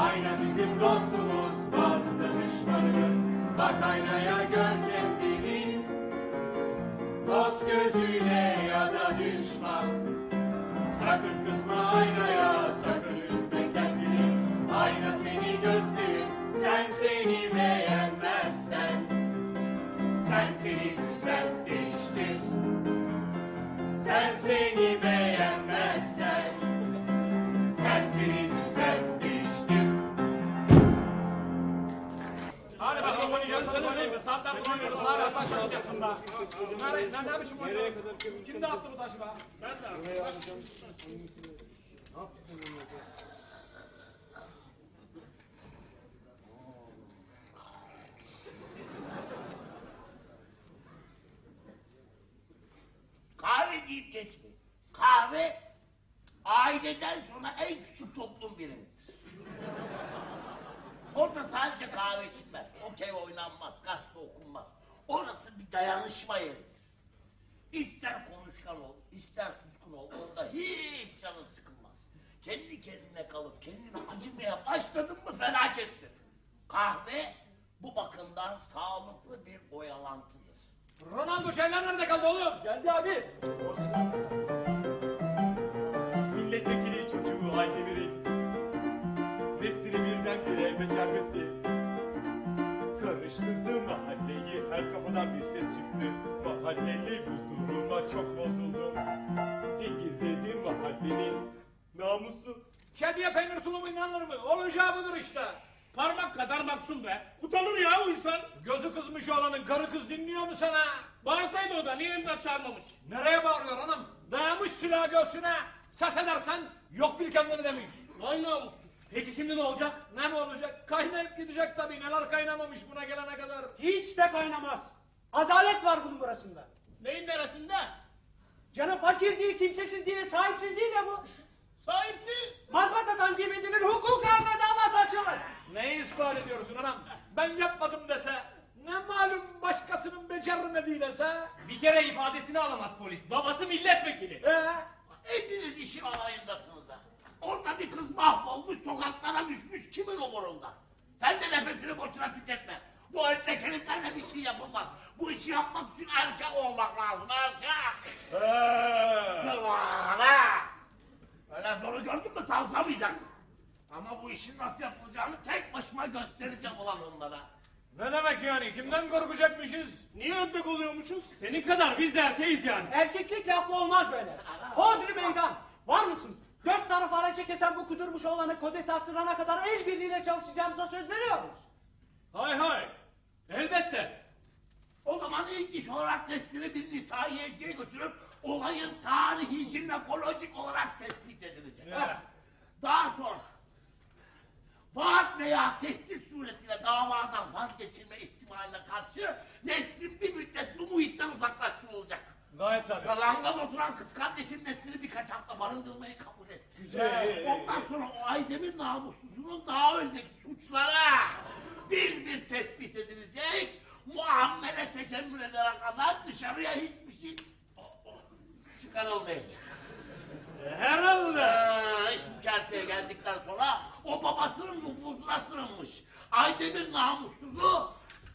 Ayna bizim dostumuz, bazı da düşmanımız. Bak aynaya gör kendini. Dost gözüyle ya da düşman. Sakın kızma aynaya, sakın üzme kendini. Ayna seni gösterir, sen seni beğenmezsen. Sen seni değiştir. Sen seni beğenmezsen. Sen seni değiştir. Hadi bakalım kadar taş alacaksın be? Nereye, sen ne biçim oynuyorsun? Kim dağıttı bu taşı be? Ben de. Kahve deyip geçmeyin. Kahve aileden sonra en küçük toplum birimidir. Orada sadece kahve içilmez, okey oynanmaz, gazete okunmaz. Orası bir dayanışma yeridir. İster konuşkan ol, ister suskun ol, orada hiç canın sıkılmaz. Kendi kendine kalıp kendine acımaya başladın mı felakettir. Kahve bu bakımdan sağlıklı bir oyalantıdır. Ronaldo şeyler nerede kaldı oğlum? Geldi abi. Milletvekili çocuğu Aydemir'in Neslini birdenbire becermesi Karıştırdı mahalleyi her kafadan bir ses çıktı Mahalleli bu duruma çok bozuldu Dingil dedi mahallenin namusu Kediye peynir tulumu inanır mı? Olacağı budur işte. Parmak kadar maksum be. Utanır ya o insan. Gözü kızmış olanın karı kız dinliyor mu sana? Bağırsaydı o da niye imdat çağırmamış? Nereye bağırıyor hanım? Dayamış silah göğsüne. Ses edersen yok bil kendini demiş. Vay namussuz. Peki şimdi ne olacak? Ne mi olacak? Kaynayıp gidecek tabii. Neler kaynamamış buna gelene kadar. Hiç de kaynamaz. Adalet var bunun burasında. Neyin neresinde? Canım fakir değil, kimsesiz değil, sahipsiz değil de bu. Sahipsiz. Mazbata tanzim edilir, hukuken ve davası açılır. Neyi ispat ediyorsun anam? Ben yapmadım dese. Ne malum başkasının beceremediği dese. Bir kere ifadesini alamaz polis. Babası milletvekili. Ee, Hepiniz işin alayındasınız da. Orada bir kız mahvolmuş, sokaklara düşmüş, kimin umurunda? Sen de nefesini boşuna tüketme. Bu örnek heriflerle bir şey yapılmaz. Bu işi yapmak için erkek olmak lazım, erkek. Yallah! Öyle zoru gördün mü tavsamayacaksın. Ama bu işin nasıl yapılacağını tek başıma göstereceğim ulan onlara. ne demek yani? Kimden korkacakmışız? Niye ördek oluyormuşuz? Senin kadar biz de erkeğiz yani. Erkeklik laflı olmaz böyle. Hodri meydan. Var mısınız? Dört taraf araca kesen bu kudurmuş olanı kodese attırana kadar el birliğiyle çalışacağımıza söz veriyor muyuz? Hay hay. Elbette. O zaman ilk iş olarak Nesli'ni bir nisayiyeciye götürüp olayın tarihi jinekolojik olarak tespit edilecek. Evet. Daha sonra vaat veya tehdit suretiyle davadan vazgeçilme ihtimaline karşı Neslin bir müddet bu muhitten uzaklaştırılacak. Gayet tabii. Yalandan oturan kız kardeşim Neslin'i birkaç hafta barındırmayı kabul etti. Güzel. Ondan sonra o Aydemir namussuzunun daha önceki suçlara bir bir tespit edilecek. Muamele tecemmül edene kadar dışarıya hiçbir şey çıkarılmayacak. Herhalde. Ee, iş bu kerteye geldikten sonra o babasının nüfuzuna sığınmış. Aydemir namussuzu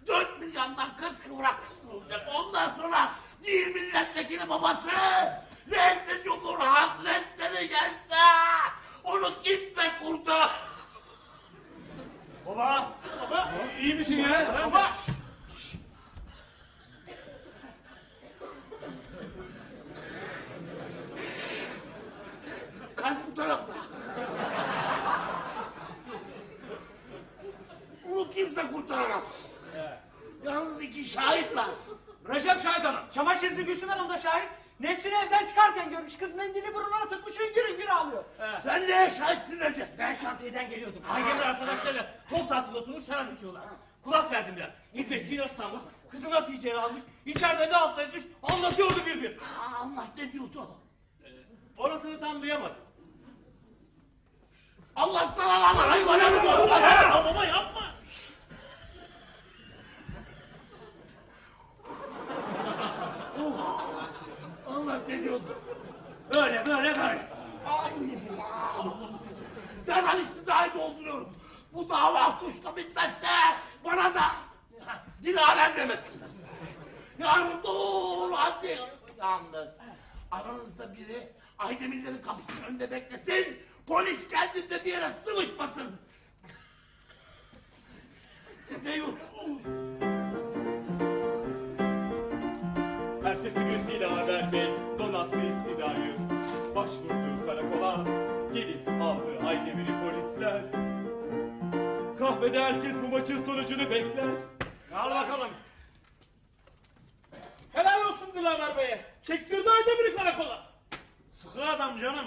dört milyondan kız kıvrak kısılacak. Ondan sonra değil milletvekili babası Reis Cumhur Hazretleri gelse onu kimse kurtar. Baba. Baba. İyi misin ya? Baba. Kalp bu tarafta. Onu kimse kurtaramaz. Yalnız iki şahit lazım. Recep Şahit Hanım. Çamaşırcı Gülsüm Hanım da şahit. Nesrin evden çıkarken görmüş kız mendili burnuna tutmuş hüngür hüngür ağlıyor. Sen neye şahitsin Recep? Ben şantiyeden geliyordum. Ailemle arkadaşlarla top sahasında oturmuş şarap içiyorlar. Kulak verdim biraz. Hizmetçiyi nasıl tanımış, kızı nasıl içeri almış, içeride ne alt etmiş anlatıyordu bir bir. Aa, Allah ne diyordu? Orasını tam duyamadım. Allah sana lan hayvanı mı? Ya baba yapma. Allah ne diyordu? Böyle böyle böyle. Derhal istidayı dolduruyorum. Bu dava tuşla bitmezse bana da Dilaver demesinler. Yarın dur hadi. Yalnız aranızda biri Aydemirlerin kapısının önünde beklesin. Polis geldiğinde bir yere sıvışmasın. Deus. Ertesi gün Dilaver Bey donattı istidayı Başvurdu karakola Gelip aldı Aydemir'i polisler Kahvede herkes bu maçın sonucunu bekler Al bakalım. Helal olsun Dilaver Bey'e. Çektirdi Aydemir'i karakola. Sıkı adam canım.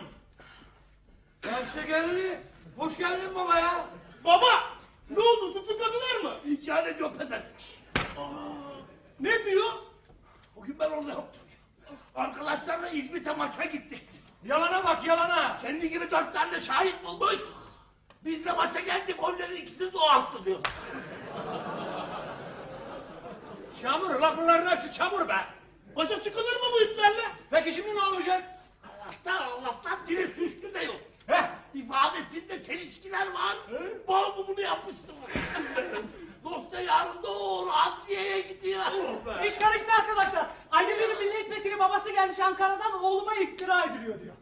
Ya işte gelini. Hoş geldin baba ya. Baba! Ne oldu tutukladılar mı? İnkar ediyor pezevenk. Ne diyor? Bugün ben orada yoktum. Arkadaşlarla İzmit'e maça gittik. Yalana bak yalana. Kendi gibi dört tane de şahit bulmuş. Biz de maça geldik, onların ikisini de o attı diyor. Çamur lan bunların hepsi çamur be. Başa çıkılır mı bu iplerle? Peki şimdi ne olacak? Allah'tan Allah'tan dili suçlu da yok. Heh. İfadesinde çelişkiler var. Babamı bunu yapıştırmış. Dosya yarın doğru adliyeye gidiyor. İş karıştı arkadaşlar. Aydemir'in milletvekili babası gelmiş Ankara'dan oğluma iftira ediliyor diyor.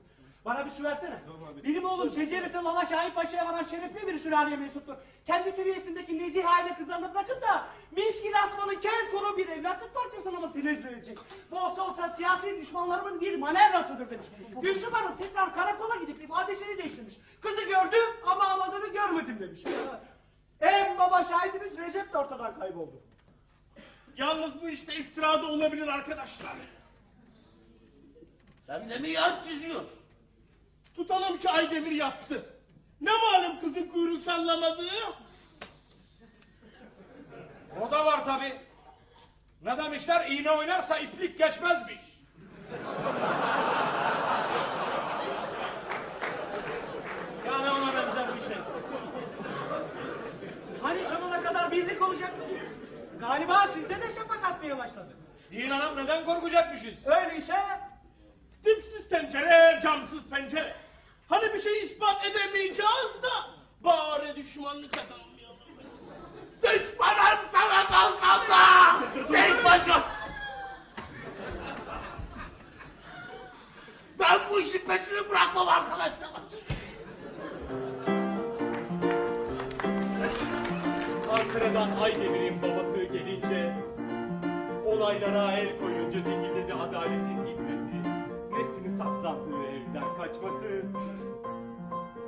Bana bir su versene. Benim oğlum Şeceresi Lala Şahin Paşa'ya varan şerefli bir sülaleye mensuptur. Kendi seviyesindeki nezih aile kızlarını bırakıp da miskin asmanın kel kuru bir evlatlık parçasını mı tenezzül edecek? Bu olsa olsa siyasi düşmanlarımın bir manevrasıdır demiş. Gülsüm Hanım tekrar karakola gidip ifadesini değiştirmiş. Kızı gördüm ama ağladığını görmedim demiş. En baba şahidimiz Recep de ortadan kayboldu. Yalnız bu işte iftira da olabilir arkadaşlar. Sen de mi yan çiziyorsun? Tutalım ki Aydemir yaptı. Ne malum kızın kuyruk sallamadığı? O da var tabi. Ne demişler iğne oynarsa iplik geçmezmiş. Yani ona benzer bir şey. Hani sonuna kadar birlik olacaktı? Galiba sizde de şafak atmaya başladı. Değil anam neden korkacakmışız? Öyleyse Dipsiz tencere, camsız pencere. Hani bir şey ispat edemeyeceğiz da bari düşmanını kazanmayalım. Düşmanım sana kalkanla! Tek başım! Ben bu işin peşini bırakmam arkadaşlar. Ankara'dan Aydemir'in babası gelince olaylara el koyunca dingildedi adaletin saklandığı evden kaçması.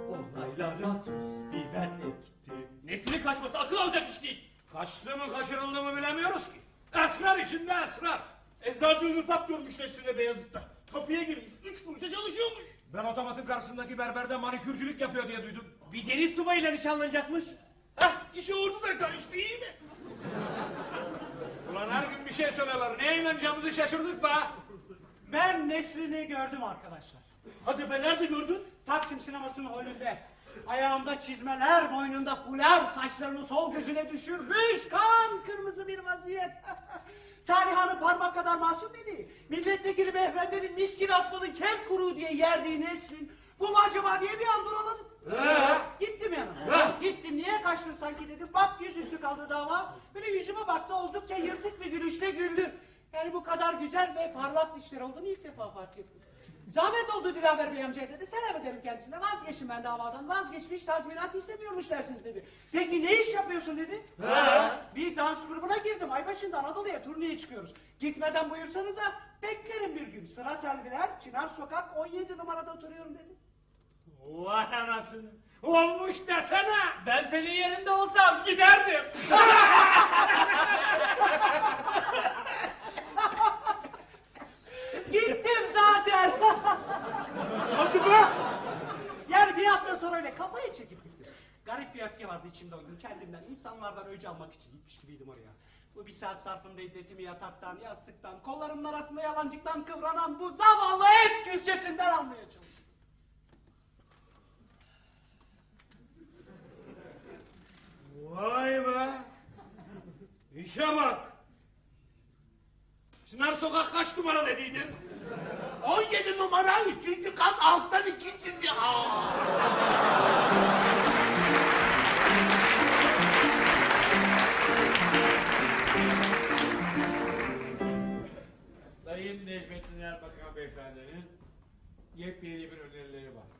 Olaylara tuz biber ekti. Nesini kaçması akıl alacak iş değil. Kaçtı mı kaçırıldı mı bilemiyoruz ki. Esrar içinde esrar. Eczacı Rıfat görmüş Nesrin'e Beyazıt'ta. Kapıya girmiş, üç kuruşa çalışıyormuş. Ben otomatın karşısındaki berberde manikürcülük yapıyor diye duydum. Bir deniz subayıyla nişanlanacakmış. Heh, işe ordu da karıştı iyi mi? Ulan her gün bir şey söylerler. Neye inanacağımızı şaşırdık be. Ben Nesrin'i gördüm arkadaşlar. Hadi be nerede gördün? Taksim sinemasının önünde. Ayağımda çizmeler, boynunda fular, saçlarını sol gözüne düşürmüş, kan kırmızı bir vaziyet. Saliha'nın parmak kadar masum dedi. Milletvekili beyefendinin miskin asmanın kel kuru diye yerdiği Nesrin, bu mu acaba diye bir an duraladım. Gittim yanına. Gittim niye kaçtın sanki dedim. Bak yüzüstü kaldı dava. Böyle yüzüme baktı oldukça yırtık bir gülüşle güldü. Yani bu kadar güzel ve parlak dişler olduğunu ilk defa fark ettim. Zahmet oldu Dilaver Bey amcaya dedi. Selam ederim kendisine. Vazgeçtim ben davadan. Vazgeçmiş tazminat istemiyormuş dersiniz dedi. Peki ne iş yapıyorsun dedi. Bir dans grubuna girdim. Ay başında Anadolu'ya turneye çıkıyoruz. Gitmeden buyursanıza beklerim bir gün. Sıra Selviler, Çınar Sokak 17 numarada oturuyorum dedim. Vay anasını. Olmuş desene. Ben senin yerinde olsam giderdim. Gittim zaten. Hadi be! Yani bir hafta sonra öyle kafayı çekip gittim. Garip bir öfke vardı içimde o gün. Kendimden, insanlardan öcü almak için gitmiş gibiydim oraya. Bu bir saat sarfında iddetimi yataktan, yastıktan, kollarımın arasında yalancıktan kıvranan bu zavallı et külçesinden almaya çalıştım. Vay be. İşe bak. Çınar sokak kaç numara dediydin? 17 numara, üçüncü kat, alttan ikincisi. Aa! Sayın Necmettin Erbakan Beyefendi'nin yepyeni bir önerileri var.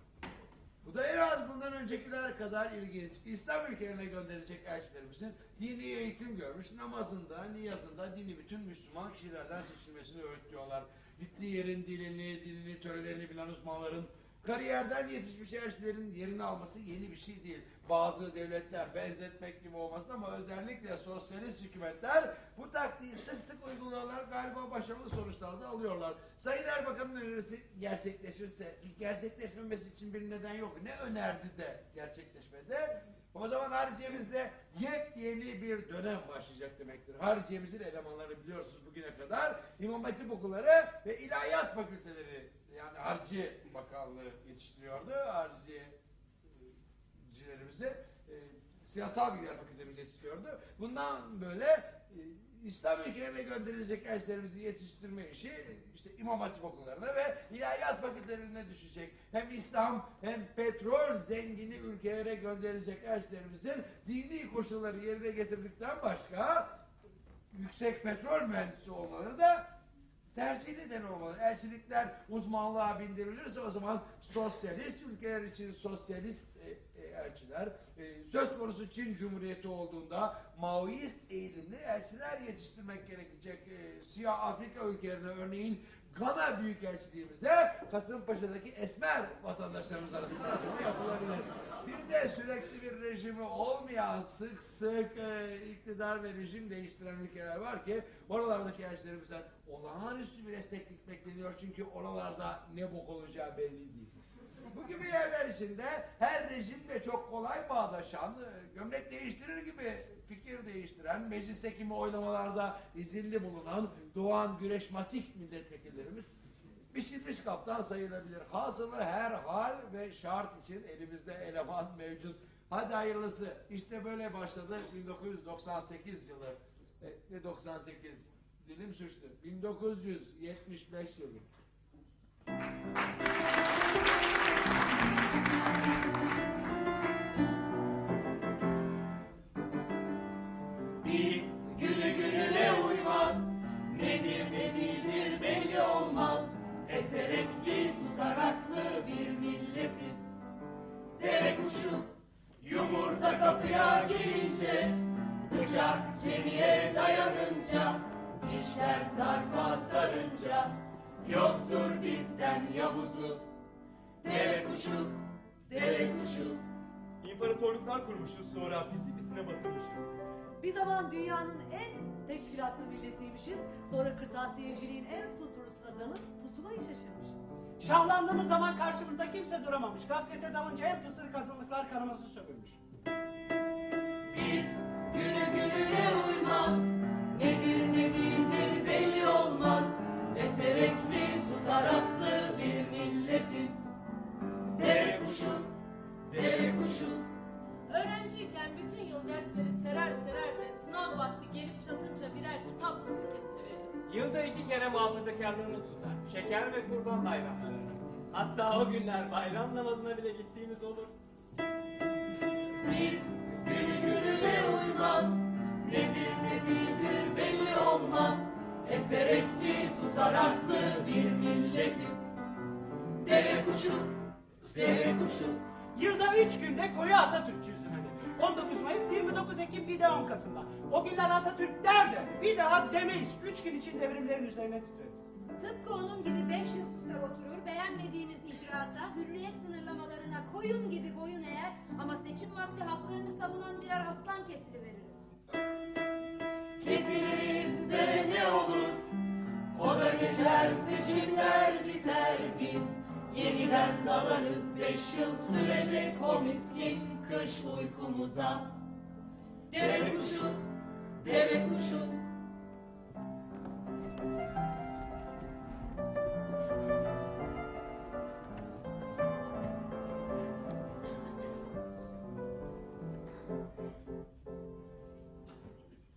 Bu da en az bundan öncekiler kadar ilginç. İslam ülkelerine gönderecek elçilerimizin dini eğitim görmüş, namazında, niyazında dini bütün Müslüman kişilerden seçilmesini öğütlüyorlar. Gittiği yerin dilini, dinini, törelerini bilen uzmanların Kariyerden yetişmiş elçilerin yerini alması yeni bir şey değil. Bazı devletler benzetmek gibi olmasın ama özellikle sosyalist hükümetler bu taktiği sık sık uyguluyorlar. Galiba başarılı sonuçlar da alıyorlar. Sayın Erbakan'ın önerisi gerçekleşirse, gerçekleşmemesi için bir neden yok. Ne önerdi de gerçekleşmedi? O zaman hariciyemizde yepyeni bir dönem başlayacak demektir. Hariciyemizin elemanları biliyorsunuz bugüne kadar İmam Hatip okulları ve ilahiyat fakülteleri yani Harciye Bakanlığı yetiştiriyordu. Harciyecilerimizi e, siyasal bilgiler fakültemiz yetiştiriyordu. Bundan böyle e, İslam ülkelerine gönderilecek elçilerimizi yetiştirme işi işte İmam Hatip okullarına ve ilahiyat fakültelerine düşecek. Hem İslam hem petrol zengini ülkelere gönderilecek elçilerimizin dini koşulları yerine getirdikten başka yüksek petrol mühendisi olmaları da tercih neden olmalı. Elçilikler uzmanlığa bindirilirse o zaman sosyalist ülkeler için sosyalist e, e, elçiler, e, söz konusu Çin Cumhuriyeti olduğunda Maoist eğilimli elçiler yetiştirmek gerekecek. E, Siyah Afrika ülkelerine örneğin Gana Büyükelçiliğimize Kasımpaşa'daki esmer vatandaşlarımız arasında atama yapılabilir. Bir de sürekli bir rejimi olmayan sık sık e, iktidar ve rejim değiştiren ülkeler var ki oralardaki elçilerimizden olağanüstü bir esneklik bekleniyor çünkü oralarda ne bok olacağı belli değil. Bu gibi yerler içinde her rejimle çok kolay bağdaşan, e, gömlek değiştirir gibi fikir değiştiren, meclisteki mi oylamalarda izinli bulunan Doğan Güreşmatik milletvekillerimiz biçilmiş kaptan sayılabilir. Hasılı her hal ve şart için elimizde eleman mevcut. Hadi hayırlısı. İşte böyle başladı 1998 yılı. E, ne 98? Dilim suçtu. 1975 yılı. Biz gülü gülüne uymaz. Nedir ne belli olmaz. Eserekli tutaraklı bir milletiz. Deve kuşu yumurta kapıya gelince Bıçak kemiğe dayanınca Dişler sarpa sarınca Yoktur bizden Yavuz'u Deve kuşu, deve kuşu İmparatorluklar kurmuşuz sonra pisi pisine batırmışız. Bir zaman dünyanın en teşkilatlı milletiymişiz. Sonra kırtasiyeciliğin en suturusuna dalıp pusulayı şaşırmışız. Şahlandığımız zaman karşımızda kimse duramamış. Gaflete dalınca en pısırık azınlıklar kanımızı sömürmüş. Biz günü gününe uymaz Nedir ne değildir belli olmaz Eserekli tutaraklı bir milletiz Deve kuşu, deve kuşu Öğrenciyken bütün yıl dersleri serer serer ve sınav vakti gelip çatınca birer kitap kodu kesiveririz. Yılda iki kere muhafazakarlığımız tutar. Şeker ve kurban bayramları. Hatta o günler bayram namazına bile gittiğimiz olur. Biz günü gününe uymaz Nedir ne değildir belli olmaz Eserekli tutaraklı bir milletiz Deve kuşu, deve kuşu Yılda üç günde koyu Atatürkçüyüz hani. 19 Mayıs, 29 Ekim, bir de 10 Kasım'da. O günler Atatürk der de bir daha demeyiz. Üç gün için devrimlerin üzerine titreriz. Tıpkı onun gibi beş yıl susar oturur, beğenmediğimiz icraata, hürriyet sınırlamalarına koyun gibi boyun eğer ama seçim vakti haklarını savunan birer aslan kesiliveririz. Kesiliriz de ne olur O da geçer seçimler biter biz Yeniden dalarız beş yıl sürecek o miskin kış uykumuza Deve kuşu, deve kuşu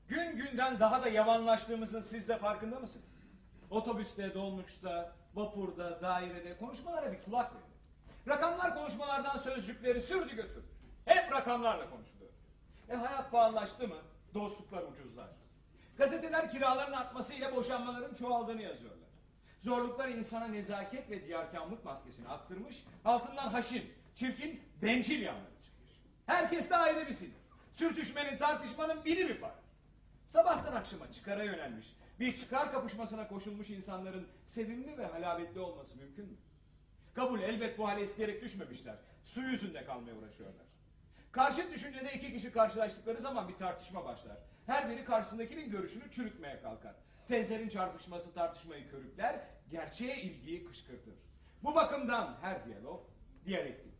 Gün günden daha da yavanlaştığımızın siz de farkında mısınız? Otobüste, dolmuşta, vapurda, dairede konuşmalara bir kulak verin. Rakamlar konuşmalardan sözcükleri sürdü götürdü. Hep rakamlarla konuşuluyor. E hayat pahalılaştı mı? Dostluklar ucuzlar. Gazeteler kiraların artmasıyla boşanmaların çoğaldığını yazıyorlar. Zorluklar insana nezaket ve diyarkamlık maskesini attırmış, altından haşin, çirkin, bencil yanları çıkmış. Herkes de ayrı bir sinir. Sürtüşmenin, tartışmanın biri bir par. Sabahtan akşama çıkara yönelmiş, bir çıkar kapışmasına koşulmuş insanların sevimli ve halabetli olması mümkün mü? Kabul elbet bu hale isteyerek düşmemişler. Su yüzünde kalmaya uğraşıyorlar. Karşıt düşüncede iki kişi karşılaştıkları zaman bir tartışma başlar. Her biri karşısındakinin görüşünü çürütmeye kalkar. Tezlerin çarpışması tartışmayı körükler, gerçeğe ilgiyi kışkırtır. Bu bakımdan her diyalog diyalektiktir.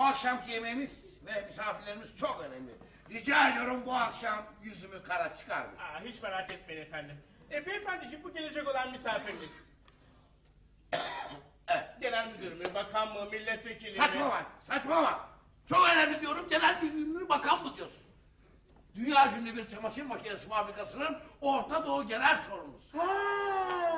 Bu akşamki yemeğimiz ve misafirlerimiz çok önemli. Rica ediyorum bu akşam yüzümü kara çıkarmayın. Aa, hiç merak etmeyin efendim. E, beyefendiciğim bu gelecek olan misafiriniz. Evet. Genel müdür mü, bakan mı, milletvekili mi? Saçmalama, saçmalama. Çok önemli diyorum, genel müdürlüğü bakan mı diyorsun? Dünya ünlü bir çamaşır makinesi fabrikasının Orta Doğu genel sorumlusu. Ha.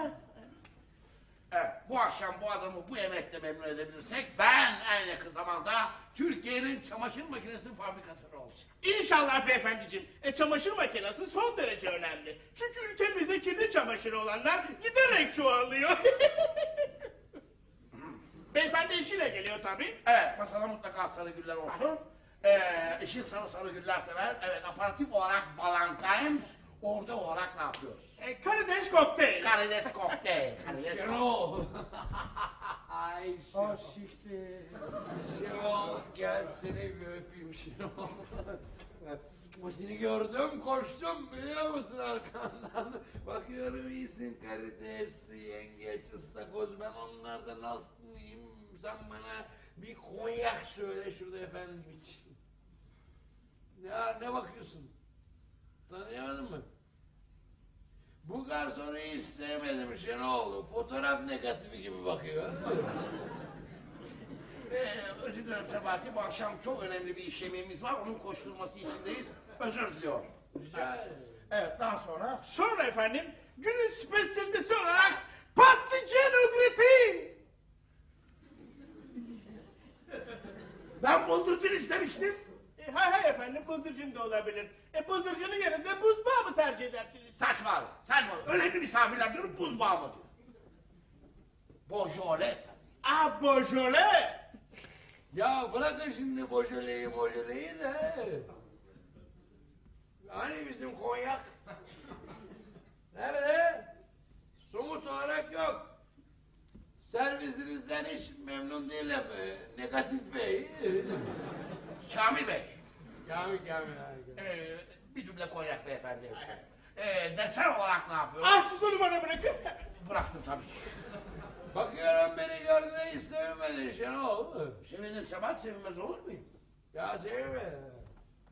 Evet, bu akşam bu adamı bu yemekte memnun edebilirsek ben en yakın zamanda Türkiye'nin çamaşır makinesi fabrikatörü olacağım. İnşallah beyefendiciğim. E, çamaşır makinesi son derece önemli. Çünkü ülkemizde kirli çamaşırı olanlar giderek çoğalıyor. Beyefendi eşiyle geliyor tabii. Evet, masada mutlaka sarı güller olsun. Ee, eşin sarı sarı güller sever. Evet, aparatif olarak Valentine's, orada olarak ne yapıyoruz? E, karides kokteyl. Karides kokteyl. Karides. Şenol. Ay Şenol. siktir. Şenol gel seni bir öpeyim Şenol. O seni gördüm koştum biliyor musun arkandan. Bakıyorum iyisin karides, yengeç, ıstakoz ben onlardan aslıyım. Sen bana bir konyak söyle şurada efendim iç. Ya ne bakıyorsun? Tanıyamadın mı? Bu garsonu hiç sevmedim Şenol. Fotoğraf negatifi gibi bakıyor. Ee, özür dilerim Sebahati, bu akşam çok önemli bir iş yemeğimiz var. Onun koşturması içindeyiz. Özür diliyorum. Rica ederim. Evet, daha sonra... Sonra efendim günün spesiyalitesi olarak patlıcan ügretin. Ben bıldırcın istemiştim. E, hay hay efendim bıldırcın da olabilir. E bıldırcının yerine buzbağı mı tercih edersiniz? Saçma, saçma. Önemli misafirler diyorum, buzbağı mı diyor. Bojole tabii. Ah bojole. Ya bırakın şimdi bojeleyi bojeleyi de. Hani bizim konyak? Nerede? Somut olarak yok. Servisinizden hiç memnun değilim. Ee, Negatif bey. Kamil Bey. Kamil Kamil harika. Ee, bir duble konyak beyefendi. Ee, desen olarak ne yapıyoruz? Ah siz onu bana bırakın. Bıraktım tabii. Bakıyorum beni gördüğüne hiç sevinmedin Şenol. Sevindim Sebat, sevinmez olur muyum? Ya sevinme.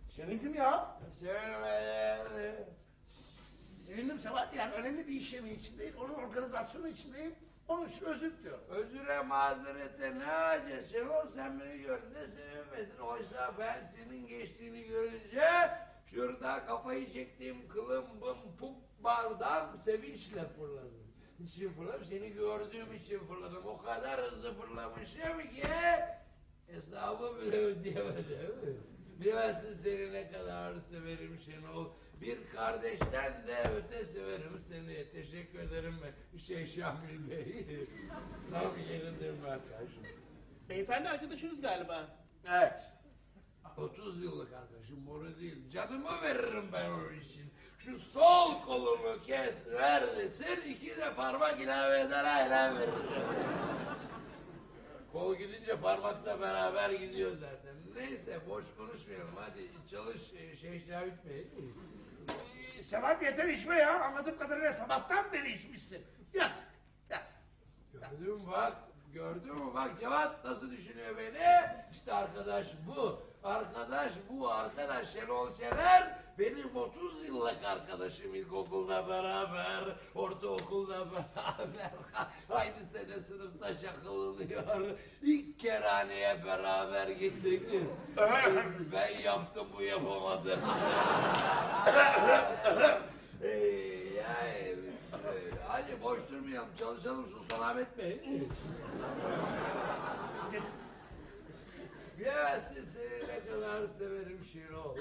Sevindim ya. Sevinme. Sevindim Sebat, yani önemli bir iş yemeği içindeyiz. Onun organizasyonu içindeyim. İçin özür diliyorum. Özüre mazerete ne acet Şenol sen beni gördüğünde sevinmedin. Oysa ben senin geçtiğini görünce şurada kafayı çektiğim kılımbım puk bardan sevinçle fırladım. Niçin fırladım? Seni gördüğüm için fırladım. O kadar hızlı fırlamışım ki hesabı bile ödeyemedim. Bilemezsin seni ne kadar severim Şenol. Bir kardeşten de öte severim seni. Teşekkür ederim. Şey Şamil Bey. Tam yerindir arkadaşım? Beyefendi arkadaşınız galiba. Evet. 30 yıllık arkadaşım moru değil. Canımı veririm ben onun için. Şu sol kolumu kes ver desin iki de parmak ilave eder aynen veririm. Kol gidince parmak da beraber gidiyor zaten. Neyse boş konuşmayalım hadi çalış e, Şeyh Cavit Bey. Sebat yeter içme ya. Anladığım kadarıyla sabahtan beri içmişsin. Yaz, yaz. Gördün mü bak, gördün mü bak Cevat nasıl düşünüyor beni? İşte arkadaş bu. Arkadaş bu, arkadaş Şenol Şener benim 30 yıllık arkadaşım ilkokulda beraber, ortaokulda beraber. Aynı sene sınıfta şakalanıyor. İlk kerhaneye beraber gittik. ben yaptım bu yapamadı. Ee, yani, e, hadi boş durmayalım, çalışalım Sultanahmet Bey. Bilemezsin seni ne kadar severim Şenol.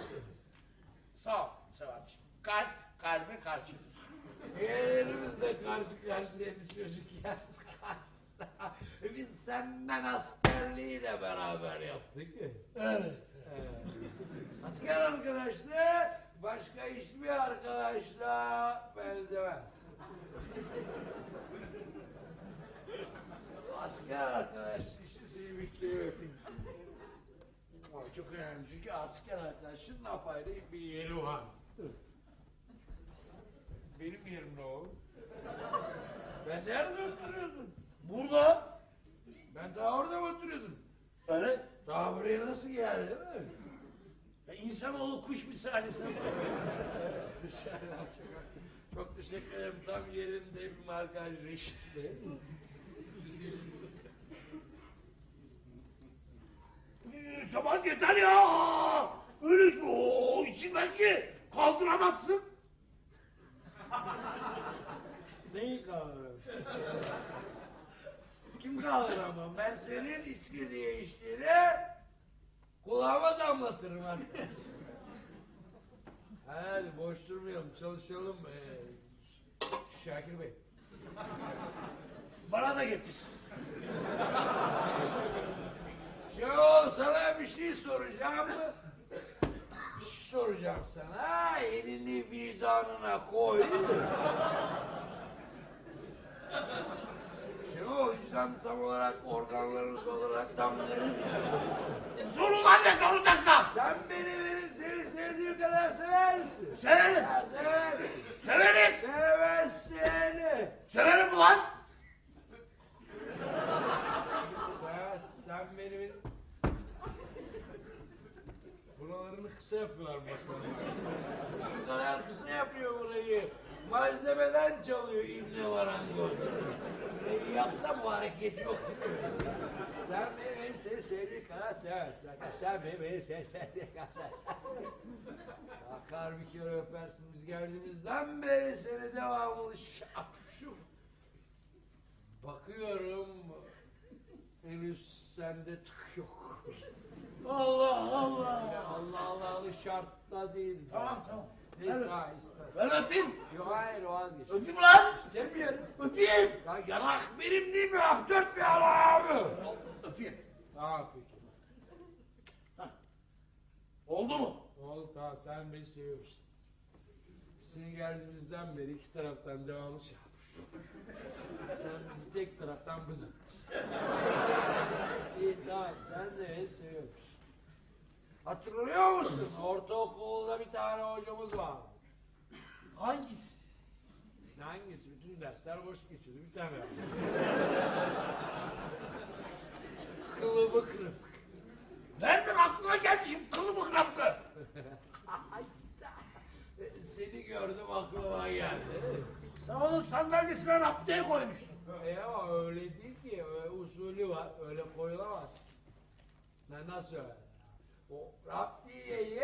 Sağ ol Sebat'cığım. Kalp, kalbe karşıdır. Yeğenlerimiz de karşı karşıyaydı çocukken. Biz senden askerliği de beraber yaptık. Evet. Ee, Asker arkadaşla başka hiçbir arkadaşla benzemez. Asker arkadaş işi sevdikleri öpeyim. Ama Çok önemli çünkü asker arkadaşın apayrı bir yeri var. Benim yerim ne oğlum? Ben nerede oturuyordum? Burada. Ben daha orada mı oturuyordum? Evet. Daha buraya nasıl geldi mi? Ya insanoğlu kuş misali sen. Çok, teşekkür ederim. Tam yerinde bir markaj reşitti. Ee, Sabahat yeter ya. Öyle. Oo, içilmez ki. Kaldıramazsın. Neyi kaldırırım? Kim kaldıramam? Ben senin içki diye içtiğini kulağıma damlatırım arkadaş. Hadi boş durmayalım, çalışalım. Ee, Şakir Bey. Bana da getir. Şenol sana bir şey soracağım mı? Bir şey soracağım sana. Elini vicdanına koy. Şenol vicdan tam olarak organlarımız olarak damlarır Sor ulan ne soracaksan. Sen beni benim seni sevdiğim kadar seversin. Severim. Ya seversin. Severim. Sevmezsin. Severim ulan. Sen, sen benim... kısa yapıyorlar masanın. Şu kadar kısa yapıyor burayı. Malzemeden çalıyor İbni Varangoz. Şurayı yapsam bu hareket yok. Sen benim, kadar seversin. Sen benim, kadar seversin. Akar bir kere öpersin. Biz geldiğimizden beri seni devamlı şapşuf. Bakıyorum henüz sende tık yok. Allah Allah. Allah Allah'lı şartta değil. Tamam tamam. Neyse Evet. ha ister. Ben öpeyim. Yok hayır vazgeç. Öpeyim lan. İstemiyorum. Öpeyim. Ya yanak benim değil mi? Af dört bir abi. Öpeyim. Tamam peki. Oldu mu? Oldu tamam sen beni seviyorsun. Senin geldiğimizden beri iki taraftan devamlı şey yapmış. Sen bizi tek taraftan bızıt. İyi tamam sen de beni seviyorsun. Hatırlıyor musun? Ortaokulda bir tane hocamız var. Hangisi? Hangisi? Bütün dersler boş geçiyordu. Bir tane var. Kılıbık Rıfkı. Nereden aklına geldi şimdi kılıbık Rıfkı? Seni gördüm aklıma geldi. Sen onun sandalyesine raptiye koymuştun. Ya öyle değil ki. Öyle usulü var. Öyle koyulamaz. Ne nasıl öyle? O raptiyeyi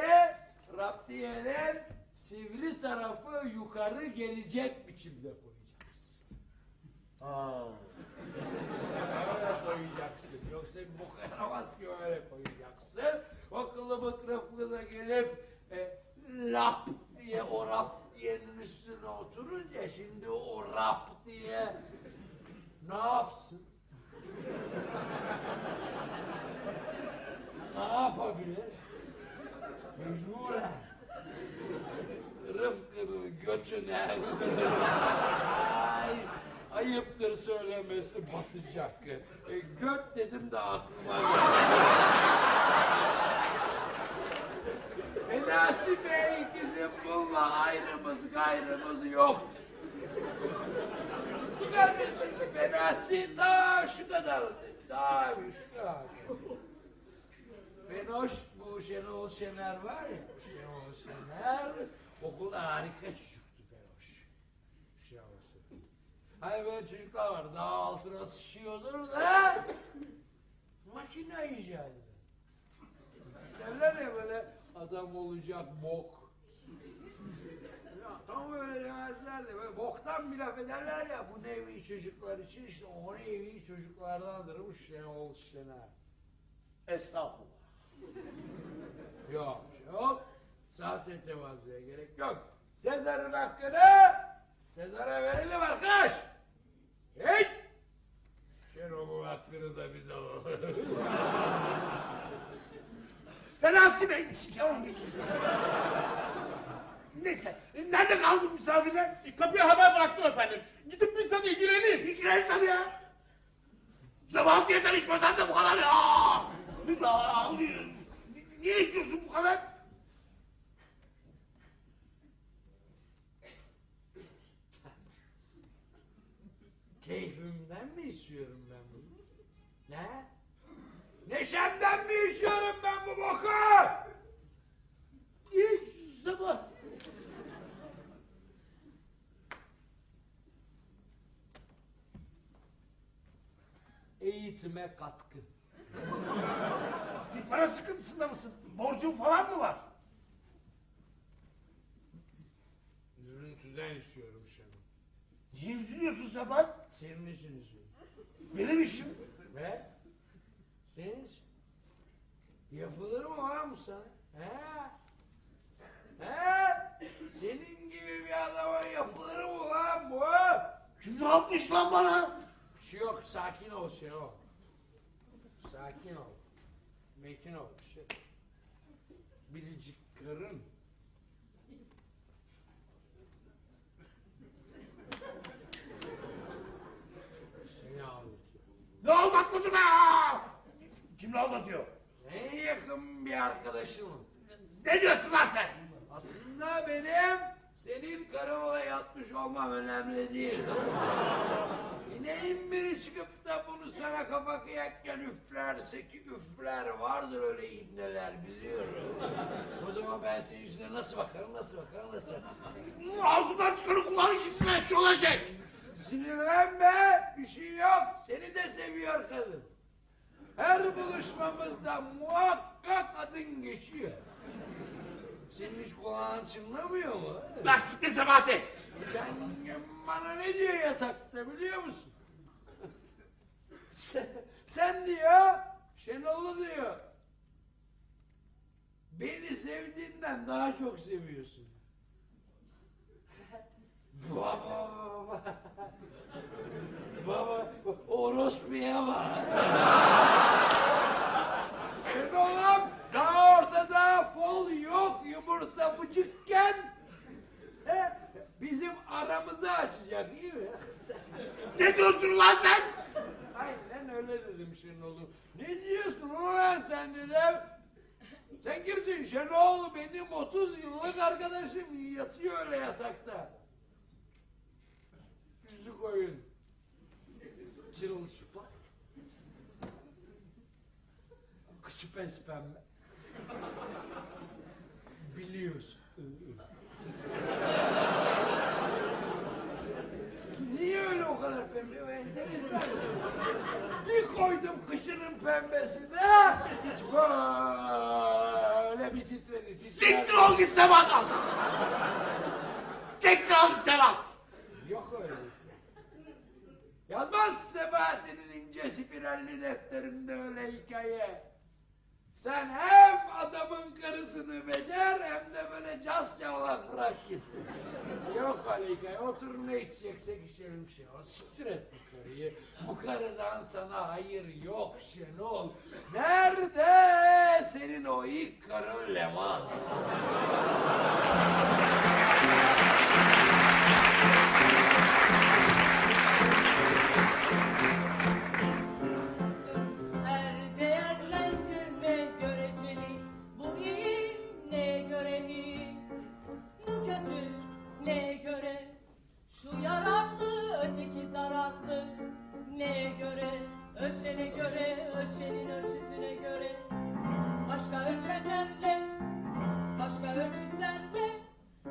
raptiyenin sivri tarafı yukarı gelecek biçimde koyacaksın. Aa. Öyle koyacaksın. Yoksa bir boka yaramaz ki öyle koyacaksın. O kılıbık rıfkı da gelip e, lap diye o raptiyenin üstüne oturunca şimdi o rap diye ne yapsın? Ne yapabilir? Mecburen. Rıfkı'nın götüne Ay, ayıptır söylemesi batacak. E, göt dedim de aklıma geldi. Fenasi Bey ikizim bununla ayrımız gayrımız yok. Çocuklu kardeşiz Fenasi daha şu kadar. Daha üstü Fenoş bu Şenol Şener var ya Şenol Şener okulda harika çocuktu Fenoş. Şenol Şener. Hani böyle çocuklar var daha altına sıçıyordur da makine icat. Derler ya böyle adam olacak bok. Ya tam öyle demezler de böyle boktan bir laf ederler ya bu nevi çocuklar için işte o nevi çocuklardandır bu Şenol Şener. Estağfurullah. Yok, yok. Sahte tevazuya gerek yok. Sezar'ın hakkını Sezar'a verelim arkadaş. Hey! Şenol'un hakkını da biz alalım. Felasi Bey'miş. Peki. Neyse, nerede kaldın misafirler? E, kapıya haber bıraktım efendim. Gidip bizzat ilgileneyim. İlgilenin tabii ya. Zaman diye tanışmasan da bu kadar ya. Aa, Niye içiyorsun bu kadar? Keyfimden mi içiyorum ben bunu? Ne? Neşemden mi içiyorum ben bu boku? Niye içiyorsun sabah? Eğitime katkı. Bir para sıkıntısında mısın? Borcun falan mı var? Üzüntüden içiyorum şunu. Niye üzülüyorsun Sebat? Senin için içiyorum. Benim işim. Ve? Senin için. Yapılır mı lan bu sana? He? He? Senin gibi bir adama yapılır mı lan bu? Kim ne yapmış lan bana? Bir şey yok, sakin ol Şenol. Sakin ol. Mekin ol. Şey. Biricik karın. Seni aldatıyor. Ne aldatması be ya? Kim ne aldatıyor? En yakın bir arkadaşımım. Ne diyorsun lan sen? Aslında benim senin karınla yatmış olmam önemli değil. İneğin biri çıkıp da bunu sana kafa kıyakken üflerse ki üfler vardır öyle ibneler biliyorum. O zaman ben senin yüzüne nasıl bakarım, nasıl bakarım, nasıl bakarım? Ağzından çıkanı kulağın eşya olacak. Sinirlenme, bir şey yok. Seni de seviyor kadın. Her buluşmamızda muhakkak adın geçiyor. Senin hiç kulağın çınlamıyor mu? Lan siktir Sebahati. Sen bana ne diyor yatakta biliyor musun? sen, sen diyor, Şenol'u diyor. Beni sevdiğinden daha çok seviyorsun. baba baba. baba orospuya bak. Şenol'um daha ortada fol yok yumurta bıcıkken he, bizim aramızı açacak iyi mi? Ne diyorsun lan sen? Aynen öyle dedim Şenol'um. Ne diyorsun ulan sen dedim. Sen kimsin Şenol benim 30 yıllık arkadaşım yatıyor öyle yatakta. Yüzü koyun. Çırılçıplak. Kıçı pes pembe. Biliyorsun. Niye öyle o kadar pembe? O enteresan. Bir koydum kışının pembesine. Hiç böyle bir titredi. Siktir ol git Sebat. Siktir ol git Sebat. Yok öyle. Yazmaz Sebahattin'in ince spiralli defterinde öyle hikaye. Sen hem adamın karısını becer hem de böyle cas cavalak bırak git. Yok hikaye. Otur ne içeceksek içelim Şenol. Siktir et bu karıyı. Bu karıdan sana hayır yok Şenol. Nerede senin o ilk karın Leman? Zararlı Neye göre ölçene göre Ölçenin ölçütüne göre Başka ölçenlerle Başka ölçütlerle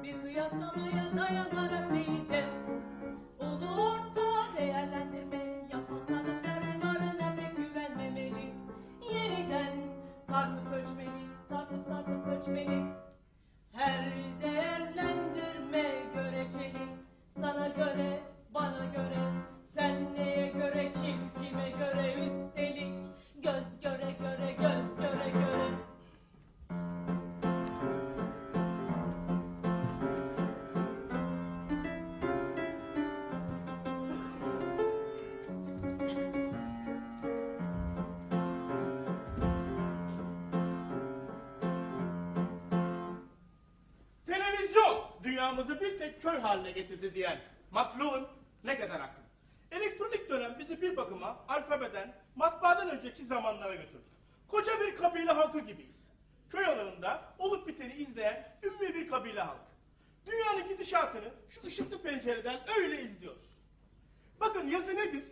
Bir kıyaslamaya dayanarak değil de Ulu orta değerlendirme yapanların derdilarına pek güvenmemeli. Yeniden tartıp ölçmeli, tartıp tartıp ölçmeli. Her değerlendirme göreceli. Sana göre, bana göre, sen neye göre kim kime göre üstelik göz göre göre göz göre göre. Televizyon dünyamızı bir tek köy haline getirdi diyen McLuhan ne kadar haklı. Dönem bizi bir bakıma alfabeden, matbaadan önceki zamanlara götürdü. Koca bir kabile halkı gibiyiz. Köy alanında olup biteni izleyen ümmi bir kabile halkı. Dünyanın gidişatını şu ışıklı pencereden öyle izliyoruz. Bakın yazı nedir?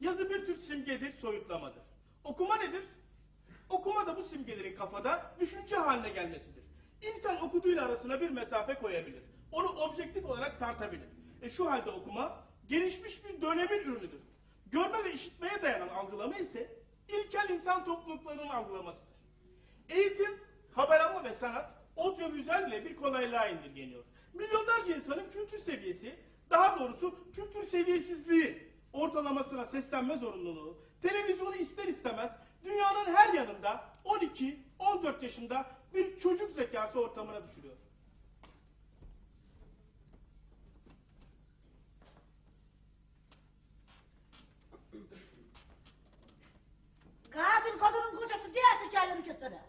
Yazı bir tür simgedir, soyutlamadır. Okuma nedir? Okuma da bu simgelerin kafada düşünce haline gelmesidir. İnsan okuduğuyla arasına bir mesafe koyabilir. Onu objektif olarak tartabilir. E şu halde okuma gelişmiş bir dönemin ürünüdür. Görme ve işitmeye dayanan algılama ise ilkel insan topluluklarının algılamasıdır. Eğitim, haber alma ve sanat audiovizüel ile bir kolaylığa indirgeniyor. Milyonlarca insanın kültür seviyesi, daha doğrusu kültür seviyesizliği, ortalamasına seslenme zorunluluğu, televizyonu ister istemez dünyanın her yanında 12-14 yaşında bir çocuk zekası ortamına düşürüyor. Katil kadının kocası diğer hikayeleri kesene.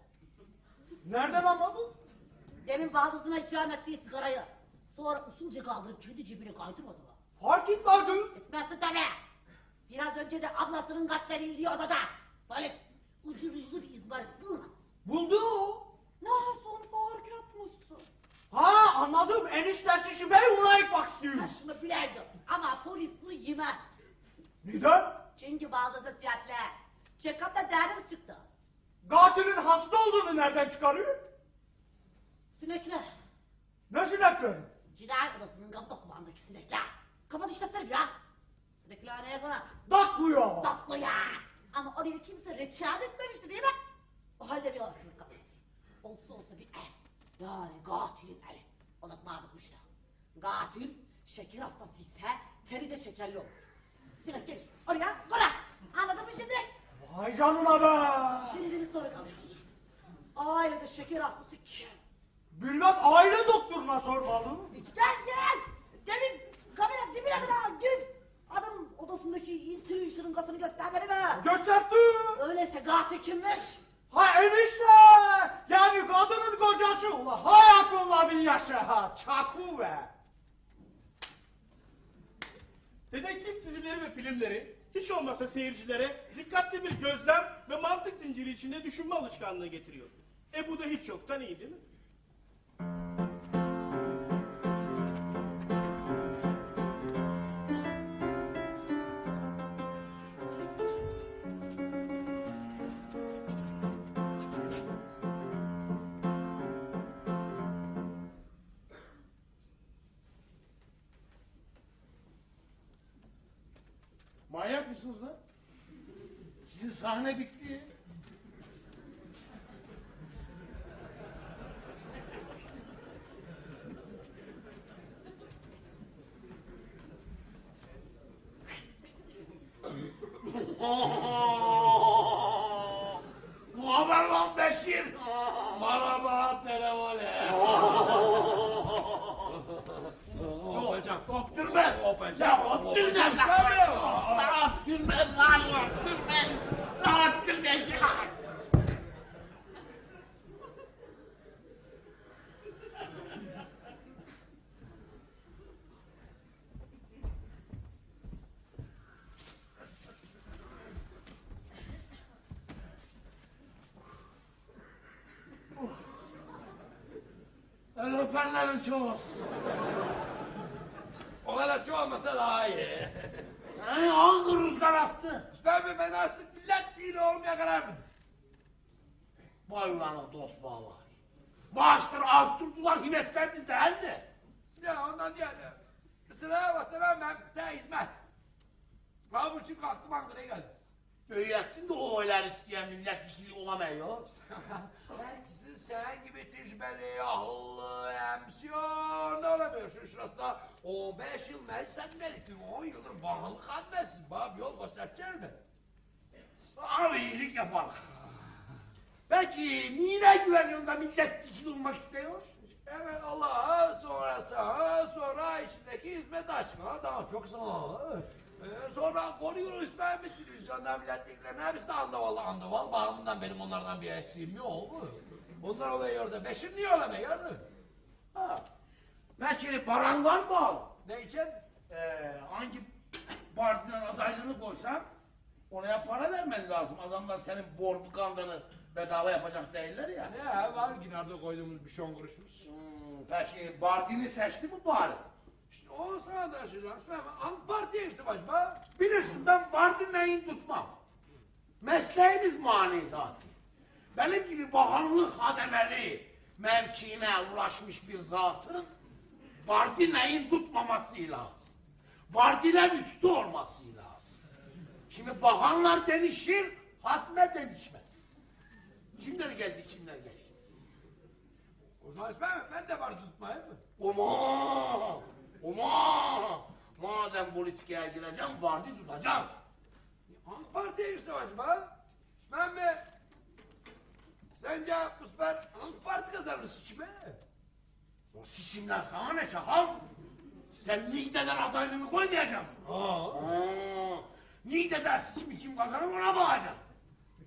Nereden anladın? Demin baldızına ikram ettiği sigarayı. Sonra usulca kaldırıp kendi cebine kaydırmadı mı? Fark etmedi. Etmezsin tabi. Biraz önce de ablasının katledildiği odada. Polis ucu uclu bir iz var bulmadı. Buldu. Nasıl onu fark etmişsin? Ha anladım. Eniştesi şüpheyi ona yıkmak istiyor. Taşını bileydim ama polis bunu yemez. Neden? Çünkü baldızı siyahle. Check-up'ta derdim çıktı. Katilin hasta olduğunu nereden çıkarıyor? Sinekler. Ne sinekleri? Cinayet odasının kapı dokumandaki sinekler. Kafanı işletsene biraz. Sinekler neye kadar? Daklıyor ama. Ya. Ama oraya kimse reçel etmemişti değil mi? O halde bir olasılık kalır. Olsa olsa bir el. Yani katilin eli. Ona mağdurmuştu. Katil şeker hastası ise teri de şekerli olur. Sinek gelir. Oraya kola. Anladın mı şimdi? Vay canına be. Şimdi bir soru kalıyor. Ailede şeker hastası kim? Bilmem aile doktoruna sormalı. Gel gel. Demin kamera dibine kadar git. Adamın odasındaki insülin şırıngasını göstermedi mi? Gösterdi. Öyleyse katil kimmiş? Ha enişte. Yani kadının kocası. Ula hayatınla bir yaşa ha. Çaku be. Dedektif dizileri ve filmleri hiç olmazsa seyircilere dikkatli bir gözlem ve mantık zinciri içinde düşünme alışkanlığı getiriyor. E bu da hiç yoktan iyi değil mi? Sahne bitti. Bu haber lan Beşir. Merhaba telefone. Hocam. Öptürme. Öpeceğim. Ya öptürme. Ya öptürme lan öptürme. Ya öptürmeyecek. El öpenlerin çoğu. O kadar çok olmasa daha iyi. Seni hangi rüzgar attı? Ben, ben artık milletvekili olmaya karar verdim. Vay bana dost bağlar. Maaşları arttırdılar, heveslendi değil mi? Ya ondan değil. Sıraya bak ben de hizmet. Ben için kalktım Ankara'ya geldim. İyi ettin de o oylar isteyen milletvekili olamıyor. Herkesin sen gibi tecrübeli, akıllı, emsiyon olamıyorsun. Şurası da 15 yıl meclis etmedik. 10 yıldır bakanlık etmezsin. Bana bir yol gösterecek mi? Bir iyilik yapalım. Peki niye güveniyorsun da milletvekili olmak istiyor? Evet Allah'a sonra sağa sonra içindeki hizmet aşkına daha çok sağa. Ee, sonra koruyoruz ben bir televizyondan milletvekillerine hepsi de andaval andaval bağımından benim onlardan bir eksiğim yok. Onlar oluyor orada Beşir niye olamıyor? Ha. Peki baranlar bağlı. Ne için? Ee, hangi partiden adaylığını koysan oraya para vermen lazım. Adamlar senin borbukandını bedava yapacak değiller ya. Ne var ginarda koyduğumuz bir şon kuruşumuz. Hmm, peki Bardin'i seçti mi bari? İşte o sana da şey yapsın ama AK Parti'ye işte başba. Bilirsin ben Bardin'leyin tutmam. Mesleğiniz mani zati. Benim gibi bakanlık hademeli mevkiine ulaşmış bir zatın Bardin'leyin tutmaması lazım. Bardin'e üstü olması lazım. Şimdi bakanlar denişir, hatme denişmez. Kimler geldi, kimler geçti? O zaman İsmail ben de var tutmayayım mı? Oma! Oma! Madem politikaya gireceğim, vardı tutacağım. AK Parti'ye işte başba. İsmail Bey. Sence bu sefer AK Parti kazanır seçimi? O seçimden sana ne çakal? Sen Niğde'den adaylığını koymayacaksın. Aa. Aa, Niğde'de seçimi kim kazanır ona bakacaksın.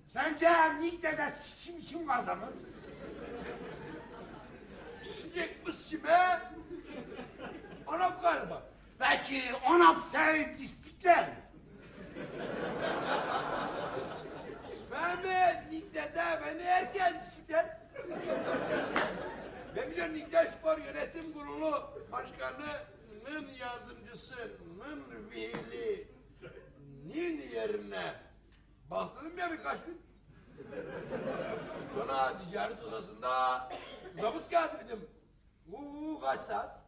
Sence Niğde'de seçimi kim kazanır? Sıcak bu seçime. Ona galiba. Belki ona sen istikler Bey, Niğde'de beni herkes ister. Ben biliyorum Niğde Spor Yönetim Kurulu Başkanı'nın yardımcısının fiilinin yerine baktım ya birkaç gün. Sonra ticaret odasında zabıt dedim. Uuu kaç saat?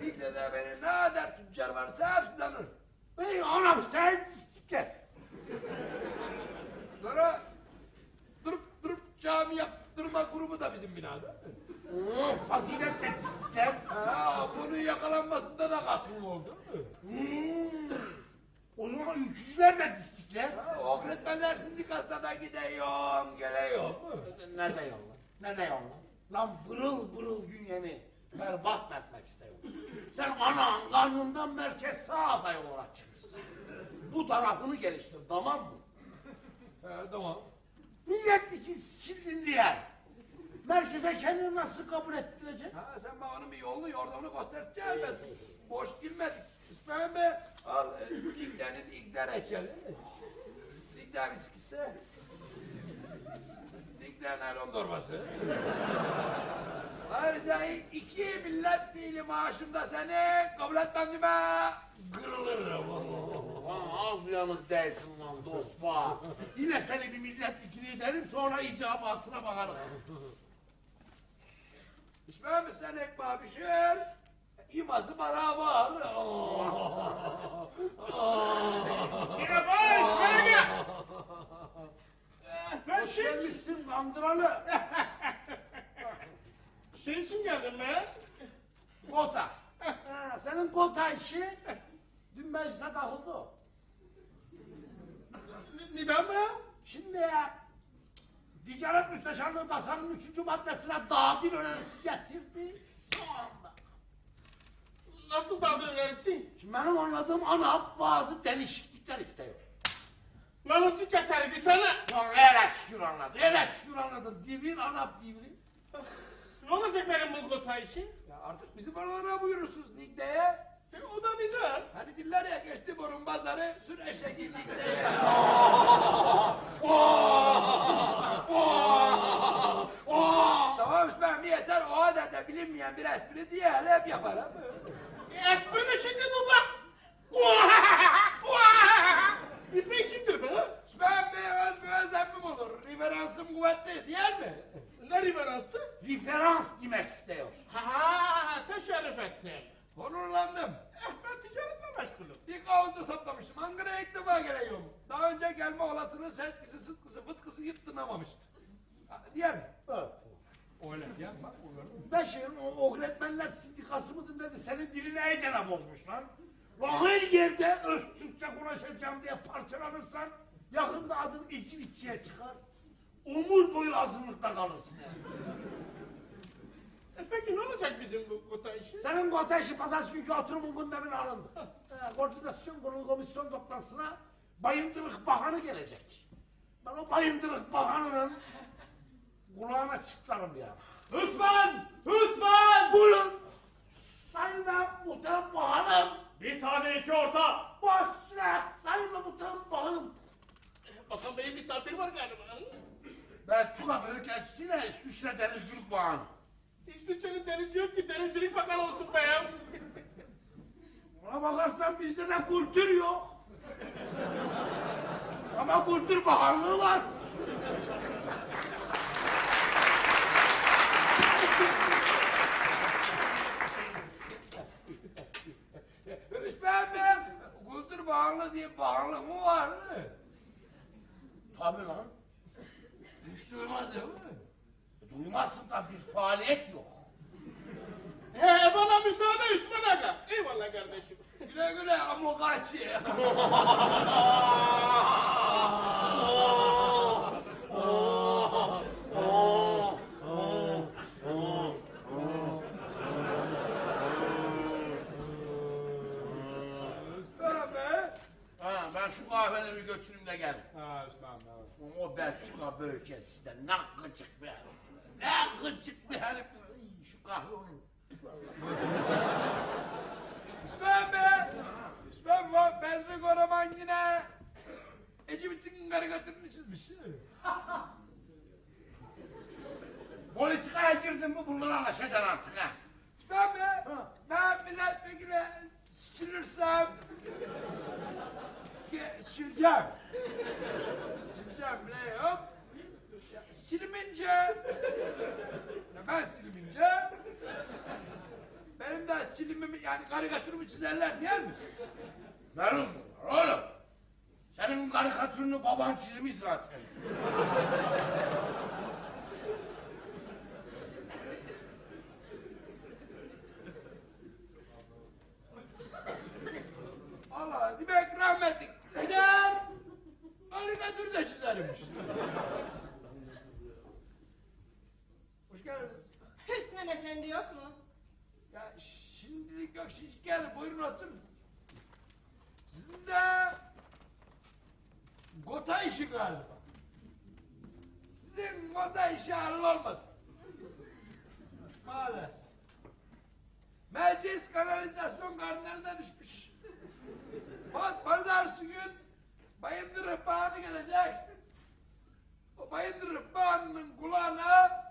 Niğde'de beni ne kadar tüccar varsa hepsi tanır. Hey anam sen istikler. Sonra durup durup cami yaptırma grubu da bizim binada. Oo, fazilet de istikler. Ha, bunun yakalanmasında da katkım oldu. Hmm. O zaman ülkücüler de istikler. Ha, öğretmenler sindikasına da gidiyorum, geliyorum. Nerede yollar? Nerede yollar? Lan pırıl pırıl günyeni berbat etmek istiyorum. Sen anan karnından merkez sağ aday olarak çıkmışsın. Bu tarafını geliştir tamam mı? He, tamam. Millet için sildin diye. Merkeze kendini nasıl kabul ettireceksin? Ha, sen bana onun bir yolunu yordamını göstereceksin ben. Boş girmedik. İsmail Bey, al e, İgder'in İgder reçeli. İgder viskisi. İgder naylon torbası. Ayrıca iki millet fiili maaşımda seni kabul etmem gibi kırılırım. Az uyanık değilsin lan dost bak. Yine seni bir milletvekili ederim sonra icabatına bakarım. İsmail Bey sen ekmeği pişir. İması bana var. Yine boş, sana gel. Ben Hoş şey, gelmişsin kandıralı. şey için geldim be. Kota. Ha, senin kota işi dün meclise takıldı. Neden be? Şimdi ya Ticaret Müsteşarlığı tasarının üçüncü maddesine dağıtın önerisi getirdi. Şu anda. Nasıl dalga önerisi? Şimdi benim anladığım ANAP bazı değişiklikler istiyor. Lalıcı keserdi sana. Lan hele şükür anladın, hele şükür anladın. Divin ANAP divin. Ne olacak benim bu kota işi? Ya artık bizim oralara buyurursunuz Nigde'ye. E, o da neden? Hani diller ya geçti borun pazarı sür eşeği Nigde'ye. tamam İsmail yeter o adette bilinmeyen bir espri diye hele hep yaparım. Espri mi şimdi bu bak? İpek kimdir be? İsmail Bey öz bir özlemim olur. Referansım kuvvetli değil mi? Ne riveransı? Referans demek istiyor. Ha, teşerrüf ettim. Onurlandım. Eh, ben ticaretle meşgulüm. İlk avucu saplamıştım. Ankara'ya ilk defa geliyorum. Daha önce gelme olasılığı sevgisi, sıtkısı, fıtkısı yıttınamamıştı. Ha, Diğer mi? Evet. Öyle mü? Beşir, o öğretmenler sindikası mıdır dedi, senin dilini iyicene bozmuş lan. Lan her yerde öz Türkçe konuşacağım diye parçalanırsan, yakında adın içi içiye çıkar. Umur boyu azınlıkta kalırsın yani. E peki ne olacak bizim bu kota işi? Senin kota işi pazartesi günkü oturumun gündemine alındı. Ee, koordinasyon kurulu komisyon toplantısına Bayındırık Bakanı gelecek. Ben o Bayındırık Bakanı'nın kulağına çıtlarım ya. Hüsman! Hüsman! Buyurun. muhterem bahanım. Bir saniye iki orta. Başla sayma muhterem bahanım. Bakan Bey'in misafiri var galiba. Belçika Büyükelçisi'yle İsviçre Denizcilik Bakanı. İsviçre'nin denizi yok ki denizcilik bakan olsun be ya. Ona bakarsan bizde de kültür yok. Ama Kültür Bakanlığı var. Üsmen Bey, Kültür Bakanlığı diye bakanlık mı var? Tabii lan. Hiç duymadım. Duymazsın da bir faaliyet yok. He bana müsaade Üsmen Aga. Eyvallah kardeşim. Güle güle. Ha, ben şu kahveleri götüreyim de gel. Ha Osman Bey. O Belçika de ne gıcık herif. Ne gıcık bir herif. Ay, Şu kahve onun. İsmail Bey! İsmail bak Bedri Koraman yine Ecevit'in karikatürünü çizmiş. Politikaya girdin mi bunları anlaşacaksın artık ha. İsmail Bey, ben milletvekili sıçırırsam Ge- sıçıracağım. Sıçıracağım ne yok? Ya ben benim de sıçırmamı yani karikatürümü çizerler değil mi? Ver uzun oğlum. Senin karikatürünü baban çizmiş zaten. Allah demek rahmetli gider. Karikatür de çizermiş. Hoş geldiniz. Hüsmen Efendi yok mu? Ya şimdilik yok şiş gelin buyurun oturun. Sizin de gota işi galiba. Sizin gota işi hallolmadı. Maalesef. Meclis kanalizasyon karnlarına düşmüş. Fakat pazartesi gün Bayındır Rıhbanı gelecek. O Bayındır Rıhbanı'nın kulağına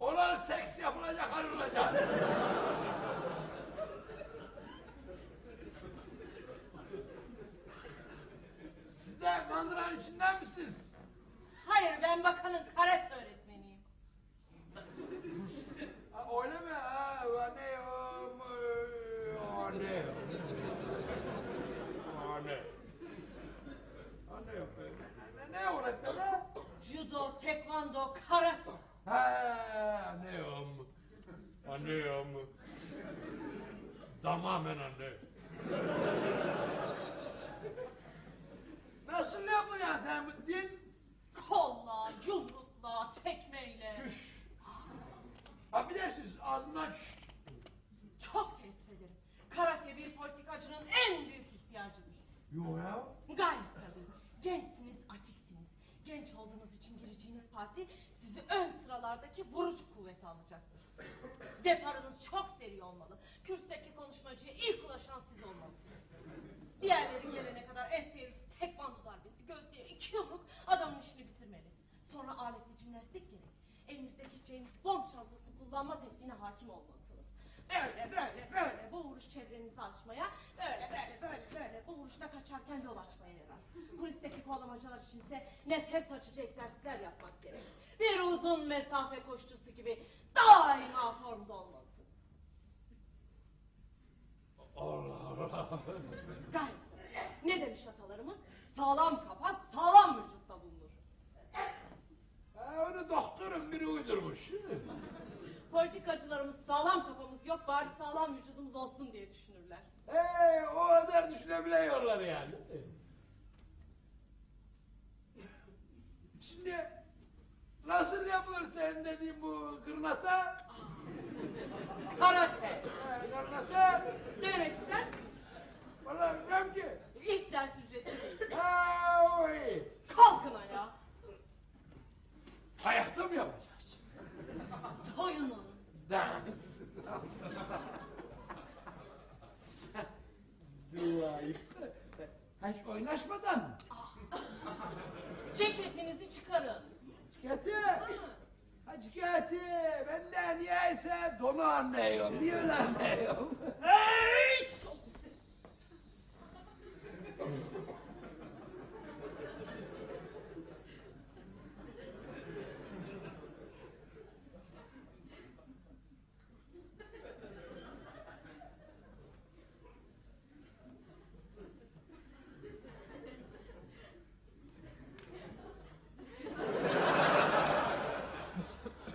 oral seks yapılacak hallolacak. Siz de mandıranın içinden misiniz? Hayır ben bakanın karate öğretmeniyim. Ha, öyle mi? Ha, ne o? mu- Ne o? Ne? Ne yok? Ne, ne, ne öğretmeni? Judo, tekvando, karate. Anne o mu? Tamamen anne. Nasıl yapıyorsun sen bu din? Kolla, yumrukla, tekmeyle. Şuş. Affedersiniz ağzımdan şuş. Çok teessüf ederim. Karate bir politikacının en büyük ihtiyacıdır. Yo ya. Gayet tabii. Gençsiniz, atiksiniz. Genç olduğunuz için gireceğiniz parti sizi ön sıralardaki vurucu kuvvete alacaktır. Deparınız çok seri olmalı. Kürsteki konuşmacıya ilk ulaşan siz olmalısınız. Diğerleri gelene kadar en seri tekvando darbesi, gözlüğe iki yumruk adamın işini bitirmeli. Sonra aletli jimnastik gerek. Elinizdeki James Bond çantasını kullanma tekniğine hakim olmalısınız. Böyle böyle böyle bu vuruş çevrenizi açmaya, böyle böyle böyle böyle bu vuruşta kaçarken yol açmaya yarar. Kulisteki kovalamacalar içinse nefes açıcı egzersizler yapmak gerek. Bir uzun mesafe koşucusu gibi daima formda olmalısınız. Allah Allah. Gayet. Ne demiş atalarımız? Sağlam kafa sağlam vücutta bulunur. Ha, onu doktorun biri uydurmuş. Politikacılarımız sağlam kafamız yok bari sağlam vücudumuz olsun diye düşünürler. He, o kadar düşünebiliyorlar yani. Şimdi nasıl yapılır senin dediğin bu kırnata? Karate. He, kırnata. Denemek ister misiniz? Vallahi bilmem ki. İlk ders ücreti değil. Ha, o iyi. Kalkın ayağa. Ayakta mı yapacağız? Soyunun. Dans. vallahi. Hiç oynaşmadan mı? Ceketinizi çıkarın. Ceketi. Ha ceketi. Ben de niyeyse donu anlıyorum. Niye öyle anlıyorum? Hey!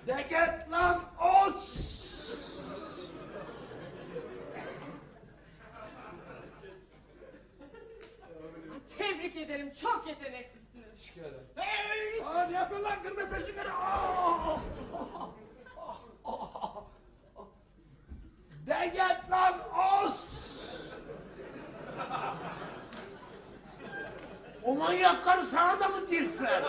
De git lan os. Tebrik yeteneklisiniz. Hey! Aa, ne yapıyorsun lan kırmızı taşıkları? Aa! De git lan os. O manyak karı sana da mı dirser?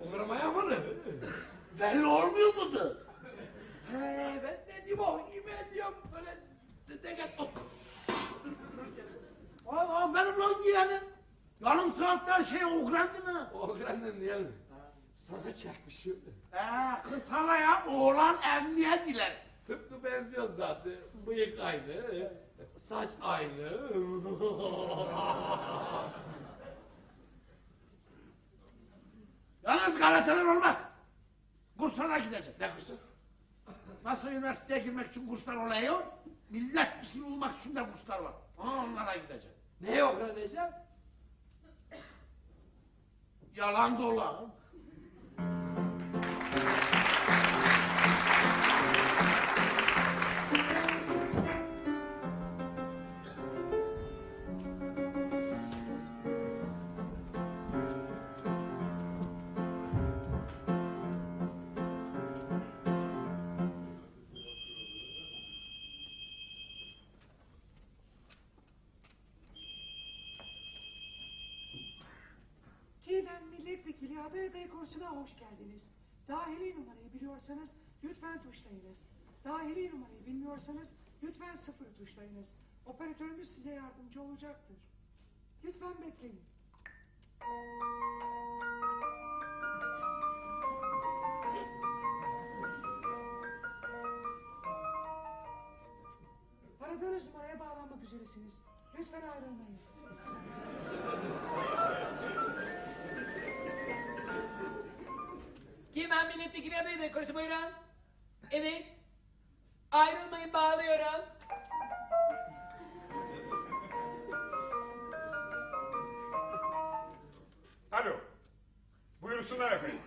Umarım yapmadı. Belli olmuyor muydu? He ben de diyeyim o yemin ediyorum böyle de, de git os. Aa, aferin lan yeğenim. Yarım saatler şey oğrandın ha. Oğlanın değil mi? Sana çekmişim. Ee, kız sana ya oğlan emniyet diler. Tıpkı benziyor zaten. Bıyık aynı. Saç aynı. Yalnız karateler olmaz. Kurslara gidecek. ne kuşu? Nasıl üniversiteye girmek için kurslar oluyor? Millet işini bulmak için de kurslar var. Aa, onlara gidecek. Ne öğreneceğim? Yalan dolan. Konusuna hoş geldiniz. Dahili numarayı biliyorsanız lütfen tuşlayınız. Dahili numarayı bilmiyorsanız lütfen sıfır tuşlayınız. Operatörümüz size yardımcı olacaktır. Lütfen bekleyin. Aradığınız numaraya bağlanmak üzeresiniz. Lütfen ayrılmayın. Ben milletvekili adayı konusu buyurun. Evet. Ayrılmayın bağlıyorum. Alo. Buyursunlar efendim.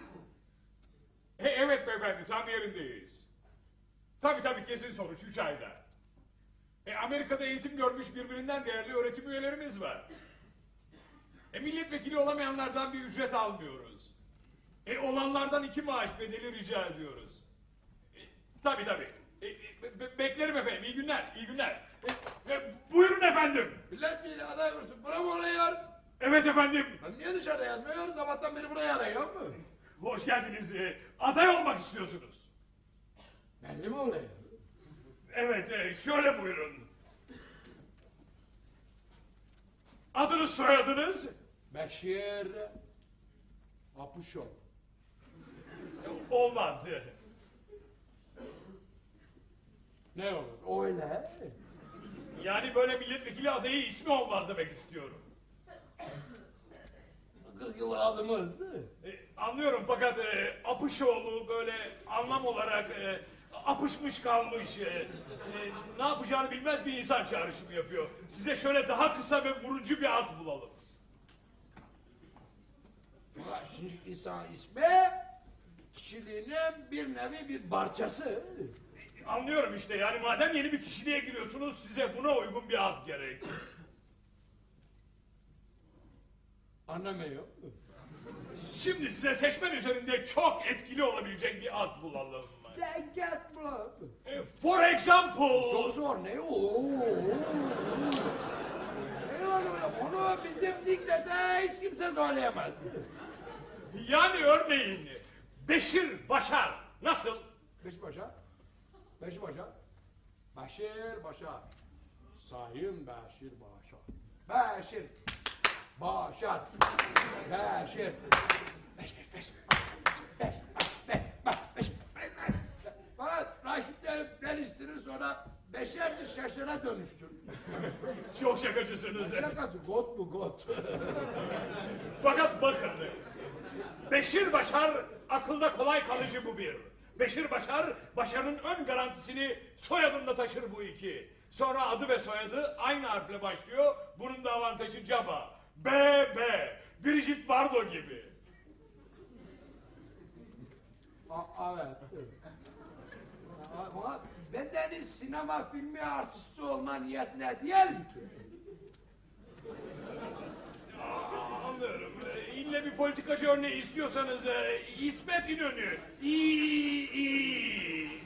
E, evet beyefendi tam yerindeyiz. Tabii tabii kesin sonuç 3 ayda. E, Amerika'da eğitim görmüş birbirinden değerli öğretim üyelerimiz var. E, milletvekili olamayanlardan bir ücret almıyoruz. E, olanlardan iki maaş bedeli rica ediyoruz. E, tabii tabii. E, e, be- beklerim efendim. İyi günler, iyi günler. E, e, buyurun efendim. Milletvekili aday olsun. Bura mı arıyor? Evet efendim. Ben niye dışarıda yazmıyoruz? Sabahtan beri buraya arıyor mu? Hoş geldiniz. E, aday olmak istiyorsunuz. Belli mi oluyor? Evet, e, şöyle buyurun. Adınız soyadınız? Beşir Apuşo. Olmaz. Ne olur? Öyle. Yani böyle milletvekili adayı ismi olmaz demek istiyorum. 40 yıllık adımız. E, anlıyorum fakat e, Apışoğlu böyle anlam olarak e, apışmış kalmış, e, e, ne yapacağını bilmez bir insan çağrışımı yapıyor. Size şöyle daha kısa ve vurucu bir ad bulalım. Fakat şimdi insan ismi bir nevi bir parçası. Anlıyorum işte yani madem yeni bir kişiliğe giriyorsunuz size buna uygun bir ad gerek. Anlamıyor. Şimdi size seçmen üzerinde çok etkili olabilecek bir ad bulalım. Dikkat bu. E, For example. Çok zor ne o? Onu bizim diklete hiç kimse söyleyemez. Yani örneğin Beşir Başar nasıl? Beş başa. Beş başa. Sayın Beşir Başar. Beşir. Başar. Beşir. Beş, beş, beş. Beş, beş, beş, beş. Fakat rakiplerim geliştirir sonra beşerli şaşıra dönüştür. Çok şakacısınız. Şakası got bu got. Fakat bakın. Beşir Başar akılda kolay kalıcı bu bir. Beşir Başar başarının ön garantisini soyadında taşır bu iki. Sonra adı ve soyadı aynı harfle başlıyor. Bunun da avantajı caba. B B. Brigitte Bardot gibi. A- evet. A- Fakat benden sinema filmi artisti olma niyetine diyelim ki. Aa, Anlıyorum. İlle bir politikacı örneği istiyorsanız e, İsmet İnönü. İyi, iyi.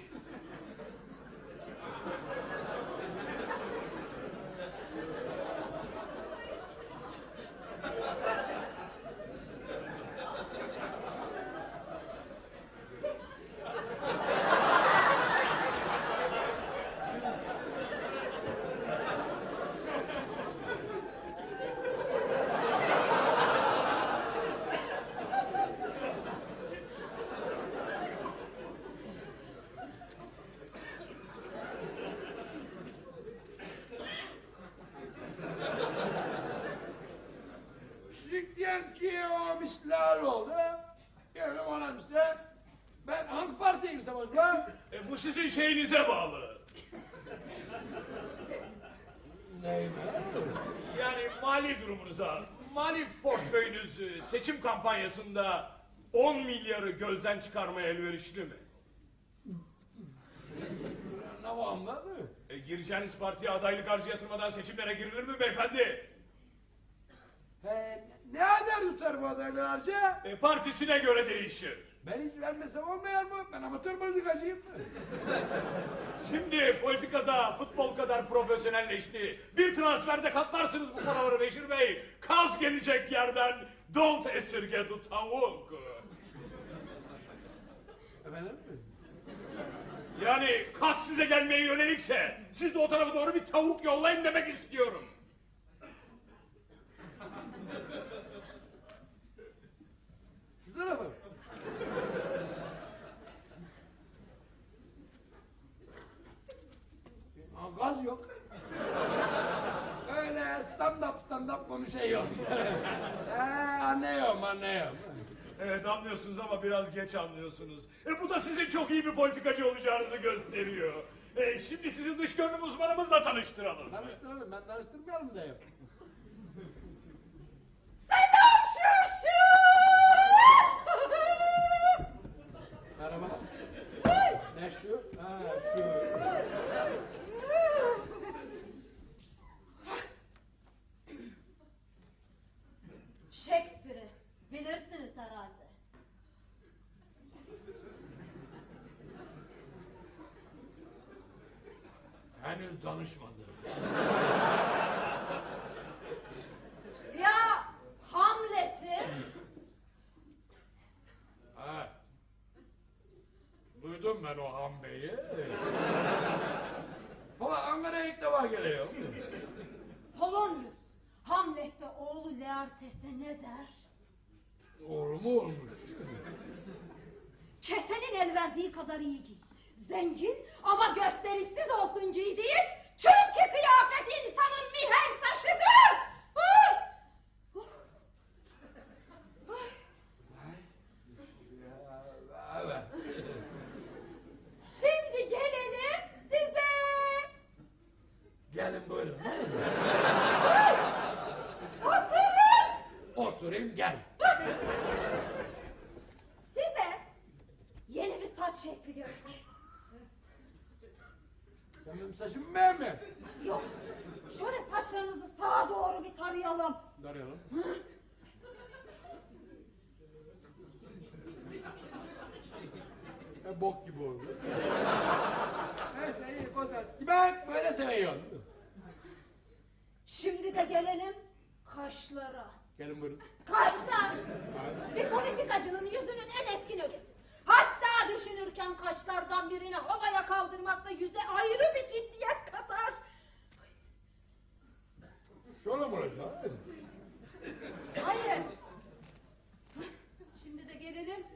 Şimdi diyelim ki o misler oldu. Yani ona misler. Ben hangi partiye girsem acaba? E, bu sizin şeyinize bağlı. Neyime? Yani mali durumunuza, mali portföyünüz e, seçim kampanyasında 10 milyarı gözden çıkarmaya elverişli mi? Ne mı? E, gireceğiniz partiye adaylık harcı yatırmadan seçimlere girilir mi beyefendi? He, ne kadar tutar bu adaylar harcı? E, partisine göre değişir. Ben hiç vermesem olmuyor mu? Ben amatör politikacıyım. Şimdi politikada futbol kadar profesyonelleşti. Bir transferde katlarsınız bu paraları Beşir Bey. Kaz gelecek yerden don't esirge du tavuk. Efendim? Yani kas size gelmeye yönelikse siz de o tarafa doğru bir tavuk yollayın demek istiyorum. Şu tarafa. Aa, Gaz yok. Öyle stand up stand up konuşuyor. He, anlıyorum anlıyorum. Evet anlıyorsunuz ama biraz geç anlıyorsunuz. E bu da sizin çok iyi bir politikacı olacağınızı gösteriyor. E, şimdi sizi dış görünüm uzmanımızla tanıştıralım. Tanıştıralım ben tanıştırmayalım diyeyim. Selam şuşu! Merhaba. Ne şu? Ha şu. Shakespeare'i bilirsiniz herhalde. Henüz danışmadı. Ya Hamlet'i Ha. Duydum ben o Han Bey'i. Ama Ankara'ya ilk defa geliyor. Laertes'e ne der? Oğlu mu olmuş? Kesenin el verdiği kadar iyi giy. Zengin ama gösterişsiz olsun giydiğin çünkü kıyafet insanın mihenk taşıdır. Ay! Evet. Şimdi gelelim size. Gelin buyurun. Oturun. Oturayım gel. Size yeni bir saç şekli gerek. Sen benim saçımı beğenme. Yok. Şöyle saçlarınızı sağa doğru bir tarayalım. Darayalım. E, bok gibi oldu. Neyse iyi güzel. Ben böyle seviyorum. Şimdi de gelelim kaşlara. Gelin buyurun. Kaşlar. Bir politikacının yüzünün en etkin ögesi. Hatta düşünürken kaşlardan birini havaya kaldırmakla yüze ayrı bir ciddiyet katar. Şöyle mi olacak? Hayır. Şimdi de gelelim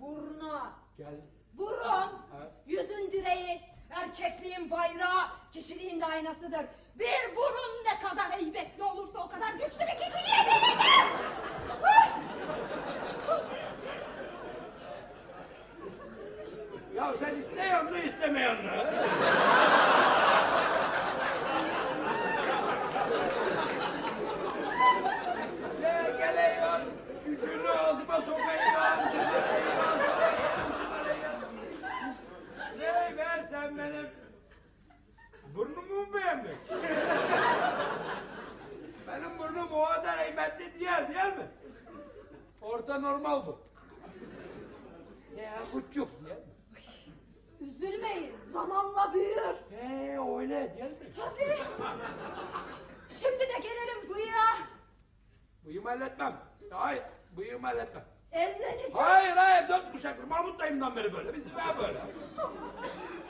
buruna. Gel. Burun, ha? yüzün direği, Erkekliğin bayrağı. Kişiliğin de aynasıdır. Bir burun ne kadar heybetli olursa o kadar güçlü bir kişiliğe dönüşür. Ya sen isteyen mi istemeyen mi? Ne geliyor? Cücünü ağzıma sokayım, çıkarayım, sokayım, çıkarayım. Ne ver sen benim? Beğendin? benim burnum o kadar heybetli değil, değil mi? Orta normal bu. Ya küçük değil mi? Üzülmeyin. Zamanla büyür. He öyle değil mi? Tabii. Şimdi de gelelim bıyığa. Bıyığımı halletmem. Hayır, bıyığımı halletmem. Ellenecek. Hayır hayır dört kuşaktır Mahmut dayımdan beri böyle. Biz ben böyle.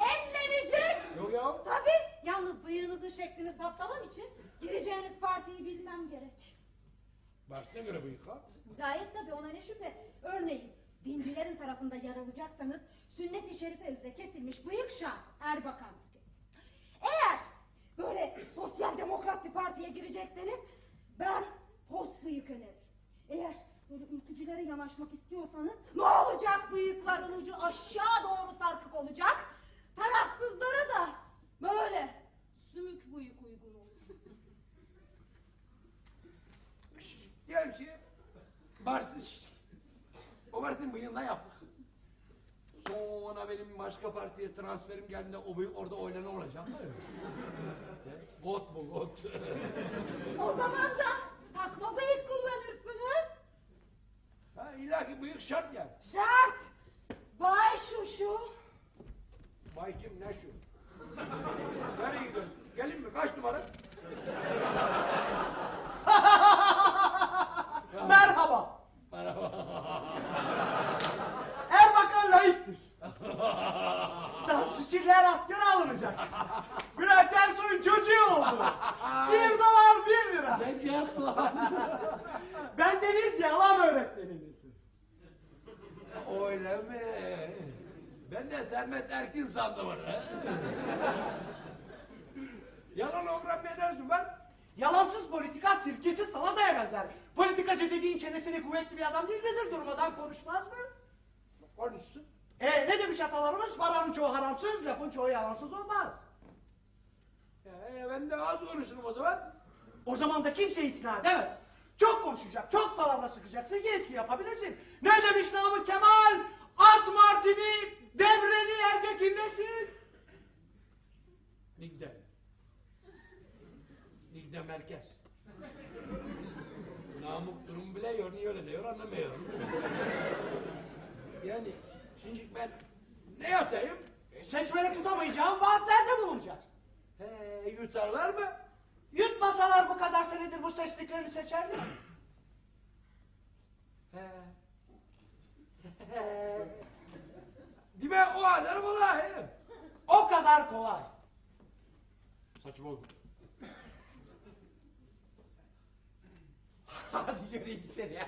Ellenecek. Yok ya. Tabii. Yalnız bıyığınızın şeklini saptamam için gireceğiniz partiyi bilmem gerek. Başına göre bıyık ha? Gayet tabii ona ne şüphe. Örneğin dincilerin tarafında yer alacaksanız sünnet-i şerife üzere kesilmiş bıyık şart Erbakan tipi. Eğer böyle sosyal demokrat bir partiye girecekseniz ben post bıyık öneririm. Eğer böyle ülkücülere yanaşmak istiyorsanız ne olacak bıyıkların ucu aşağı doğru sarkık olacak. Tarafsızlara da böyle sümük bıyık uygun olur. Diyelim ki barsız içtik. O partinin bıyığından yaptık. Sonra benim başka partiye transferim geldiğinde o bıyık orada oynanan olacak mı? Got bu got. O zaman da takma bıyık kullanırsınız. Ha, illa ki bıyık şart yani. Şart. Bay şu şu. Bay kim ne şu? Nereye gidiyorsun? Gelin mi? Kaç numara? Merhaba. Merhaba. Erbakan layıktır. Dansçılar asker alınacak. Bülent Ersoy'un çocuğu oldu. Bir dolar bir lira. Ben lan. Ben Deniz Yalan öğretmeniniz. Öyle mi? Ben de Sermet Erkin sandım onu. Yalan öğrenme edersin ben. Yalansız politika sirkesiz salataya benzer. Politikacı dediğin çenesini kuvvetli bir adam değil midir durmadan konuşmaz mı? Konuşsun. E ne demiş atalarımız? Paranın çoğu haramsız, lafın çoğu yalansız olmaz. Ee, ben de az konuşurum o zaman. O zaman da kimse ikna edemez. Çok konuşacak, çok palavra sıkacaksın ki etki yapabilirsin. Ne demiş Namık Kemal? At Martini, devreli erkek inlesin. Nigde. Nigde merkez. Namık durum bile yor, niye öyle diyor anlamıyorum. yani şimdi ben ne yapayım? E, seçmeni tutamayacağım vaatlerde bulunacağız. He, yutarlar mı? Yutmasalar bu kadar senedir bu seçtiklerini seçerler. He. Değil mi? O kadar kolay. O kadar kolay. Saçma oldu. Hadi göreyim seni.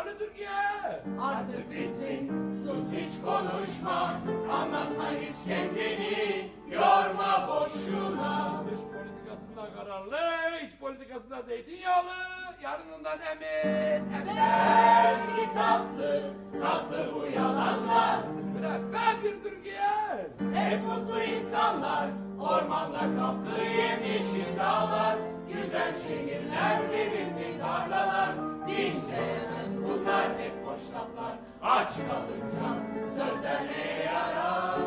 İtibarlı Türkiye. Artık bitsin, sus hiç konuşma. Anlatma hiç kendini, yorma boşuna. Dış politikasında kararlı, iç politikasında zeytinyağlı, yarınından emin, emin. Belki tatlı, tatlı bu yalanlar. Müreffeh bir Türkiye. Hep mutlu insanlar, ormanda kaplı yemyeşil dağlar, güzel şehirler, verimli tarlalar. Dinleyemem bunlar hep boş laflar, aç kalınca sözler neye yarar?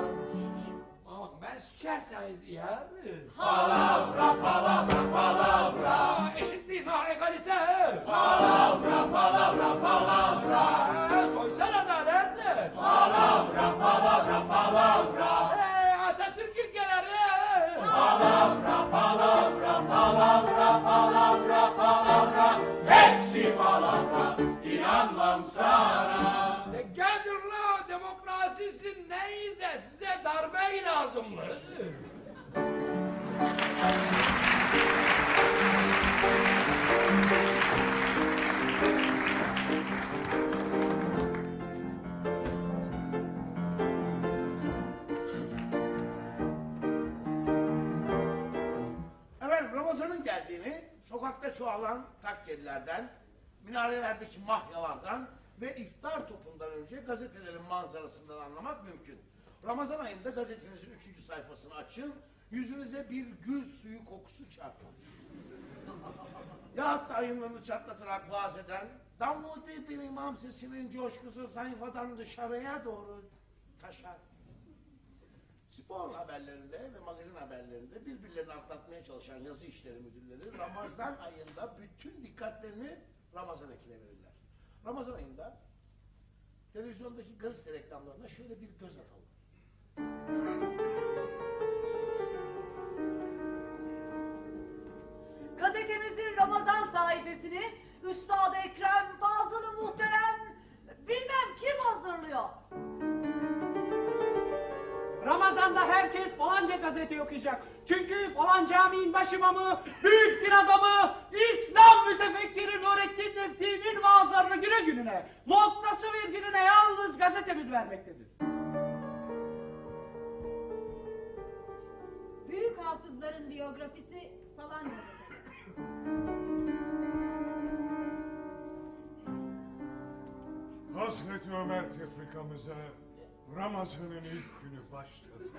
Ama ben şerseniz yer. Palavra, palavra, palavra. Eşitliğin ha egalite. Palavra, palavra, palavra. Ee, Soysal adalet. Palavra, palavra, palavra. Ee, Atatürk ilkeleri. Palavra, palavra, palavra, palavra, palavra. Hepsi palavra, inanmam sana. E, Geldir la demokrasisi neyse size darbe lazımlı. Ramazan'ın geldiğini sokakta çoğalan takkelilerden, minarelerdeki mahyalardan ve iftar topundan önce gazetelerin manzarasından anlamak mümkün. Ramazan ayında gazetenizin üçüncü sayfasını açın, yüzünüze bir gül suyu kokusu çarpar. ya hatta ayınlarını çatlatarak vaaz eden, Davut bir imam sesinin coşkusu sayfadan dışarıya doğru taşar. Spor haberlerinde ve magazin haberlerinde birbirlerini atlatmaya çalışan yazı işleri müdürleri Ramazan ayında bütün dikkatlerini Ramazan ekine verirler. Ramazan ayında televizyondaki gazete reklamlarına şöyle bir göz atalım. Gazetemizin Ramazan sayfasını Üstad Ekrem Fazıl Muhterem bilmem kim hazırlıyor. Ramazan'da herkes falanca gazete okuyacak. Çünkü falan caminin başimamı, büyük bir adamı, İslam mütefekkiri Nurettin Nefti'nin vaazlarını güne gününe, noktası virgülüne yalnız gazetemiz vermektedir. Büyük hafızların biyografisi falan gazetede. Hazreti Ömer tefrikamıza Ramazan'ın ilk günü başladı.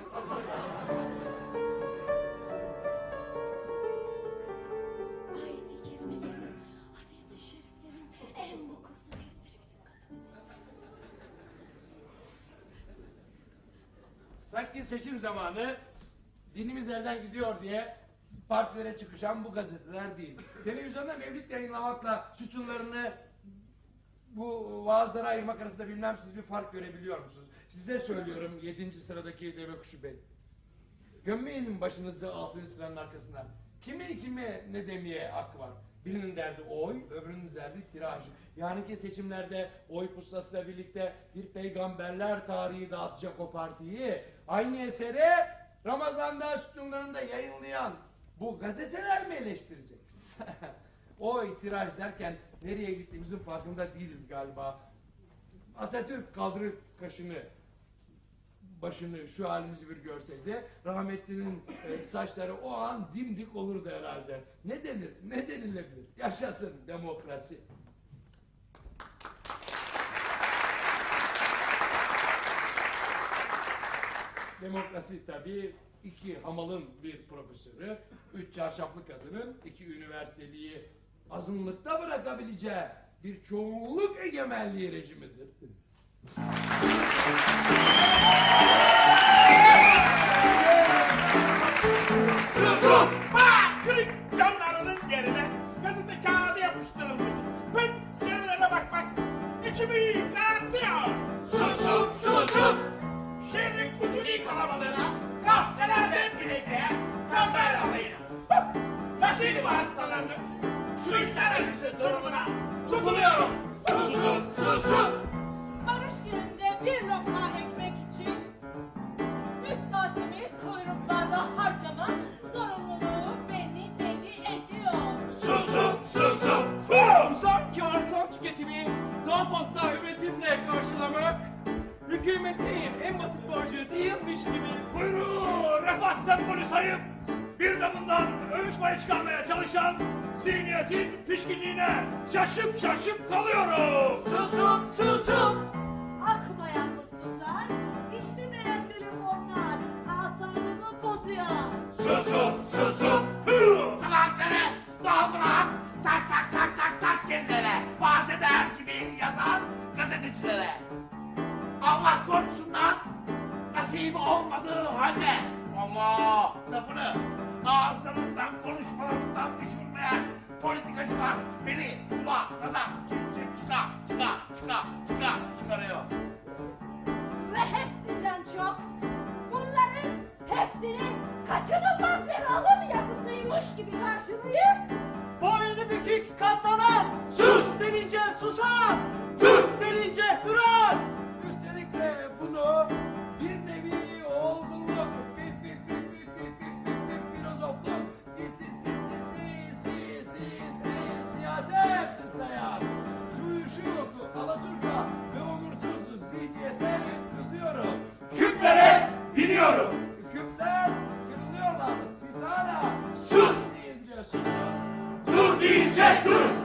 Ayet-i kerimelerin, hadis-i şeriflerin en vukuflu tefsiri bizim gazetede. Sanki seçim zamanı dinimiz elden gidiyor diye partilere çıkışan bu gazeteler değil. Televizyonda mevlid yayınlamakla sütunlarını bu vaazlara ayırmak arasında bilmem siz bir fark görebiliyor musunuz? Size söylüyorum yedinci sıradaki deve kuşu bey. Gömmeyin başınızı altıncı sıranın arkasına. Kimi kimi ne demeye hakkı var. Birinin derdi oy, öbürünün derdi tiraj. Yani ki seçimlerde oy pusulasıyla birlikte bir peygamberler tarihi dağıtacak o partiyi. Aynı eseri Ramazan'da sütunlarında yayınlayan bu gazeteler mi eleştireceğiz? oy, tiraj derken nereye gittiğimizin farkında değiliz galiba. Atatürk kaldırır kaşını başını şu halimizi bir görseydi rahmetlinin e, saçları o an dimdik olurdu herhalde. Ne denir? Ne denilebilir? Yaşasın demokrasi. Demokrasi tabii iki hamalın bir profesörü, üç çarşaflı kadının, iki üniversiteliği azınlıkta bırakabileceği bir çoğunluk egemenliği rejimidir. Susun! Bak! Kırık yerine gazete kağıdı yapıştırılmış. Pencerelerine bak bak! İçimi yıkartıyor! Susun! Susun! Şehrin fuzuli kalabalığına, kahvelerde bilekliğe, tembel alayına, lakin hastalarının şu işler acısı durumuna tutuluyorum! Susun! Susun! Tüketimi daha fazla üretimle karşılamak hükümetin en basit borcu değilmiş gibi. Buyurun refah sembolü sayıp bir de bundan övüş payı çıkarmaya çalışan zihniyetin pişkinliğine şaşıp şaşıp kalıyorum. Susun, susun. Akmayan musluklar, işlemeyen telefonlar asabımı bozuyor. Susun, susun. Transfere daldıran tak tak tak tak tak kendilere bahseder gibi yazan gazetecilere. Allah korusundan nasibi olmadığı halde Allah lafını ağızlarından konuşmalarından düşürmeyen politikacılar beni sıvanadan çık çık çıka çıka çıka çıka çıkarıyor. Ve hepsinden çok bunların hepsini kaçınılmaz bir alın yazısıymış gibi karşılayıp Boynu bükük katlanan, Sus! denince susan, dur denince duran. Üstelik de bunu bir nevi olgunluk, fi fi fi fi fi fi fi fi filozofluk, si si si si si si si si siyaset sayan şu uyuşuk Alaturka ve onursuz zihniyete kızıyorum. Küplere biniyorum. Küpler kırılıyorlar. Siz hala Sus! deyince susun tu dice tu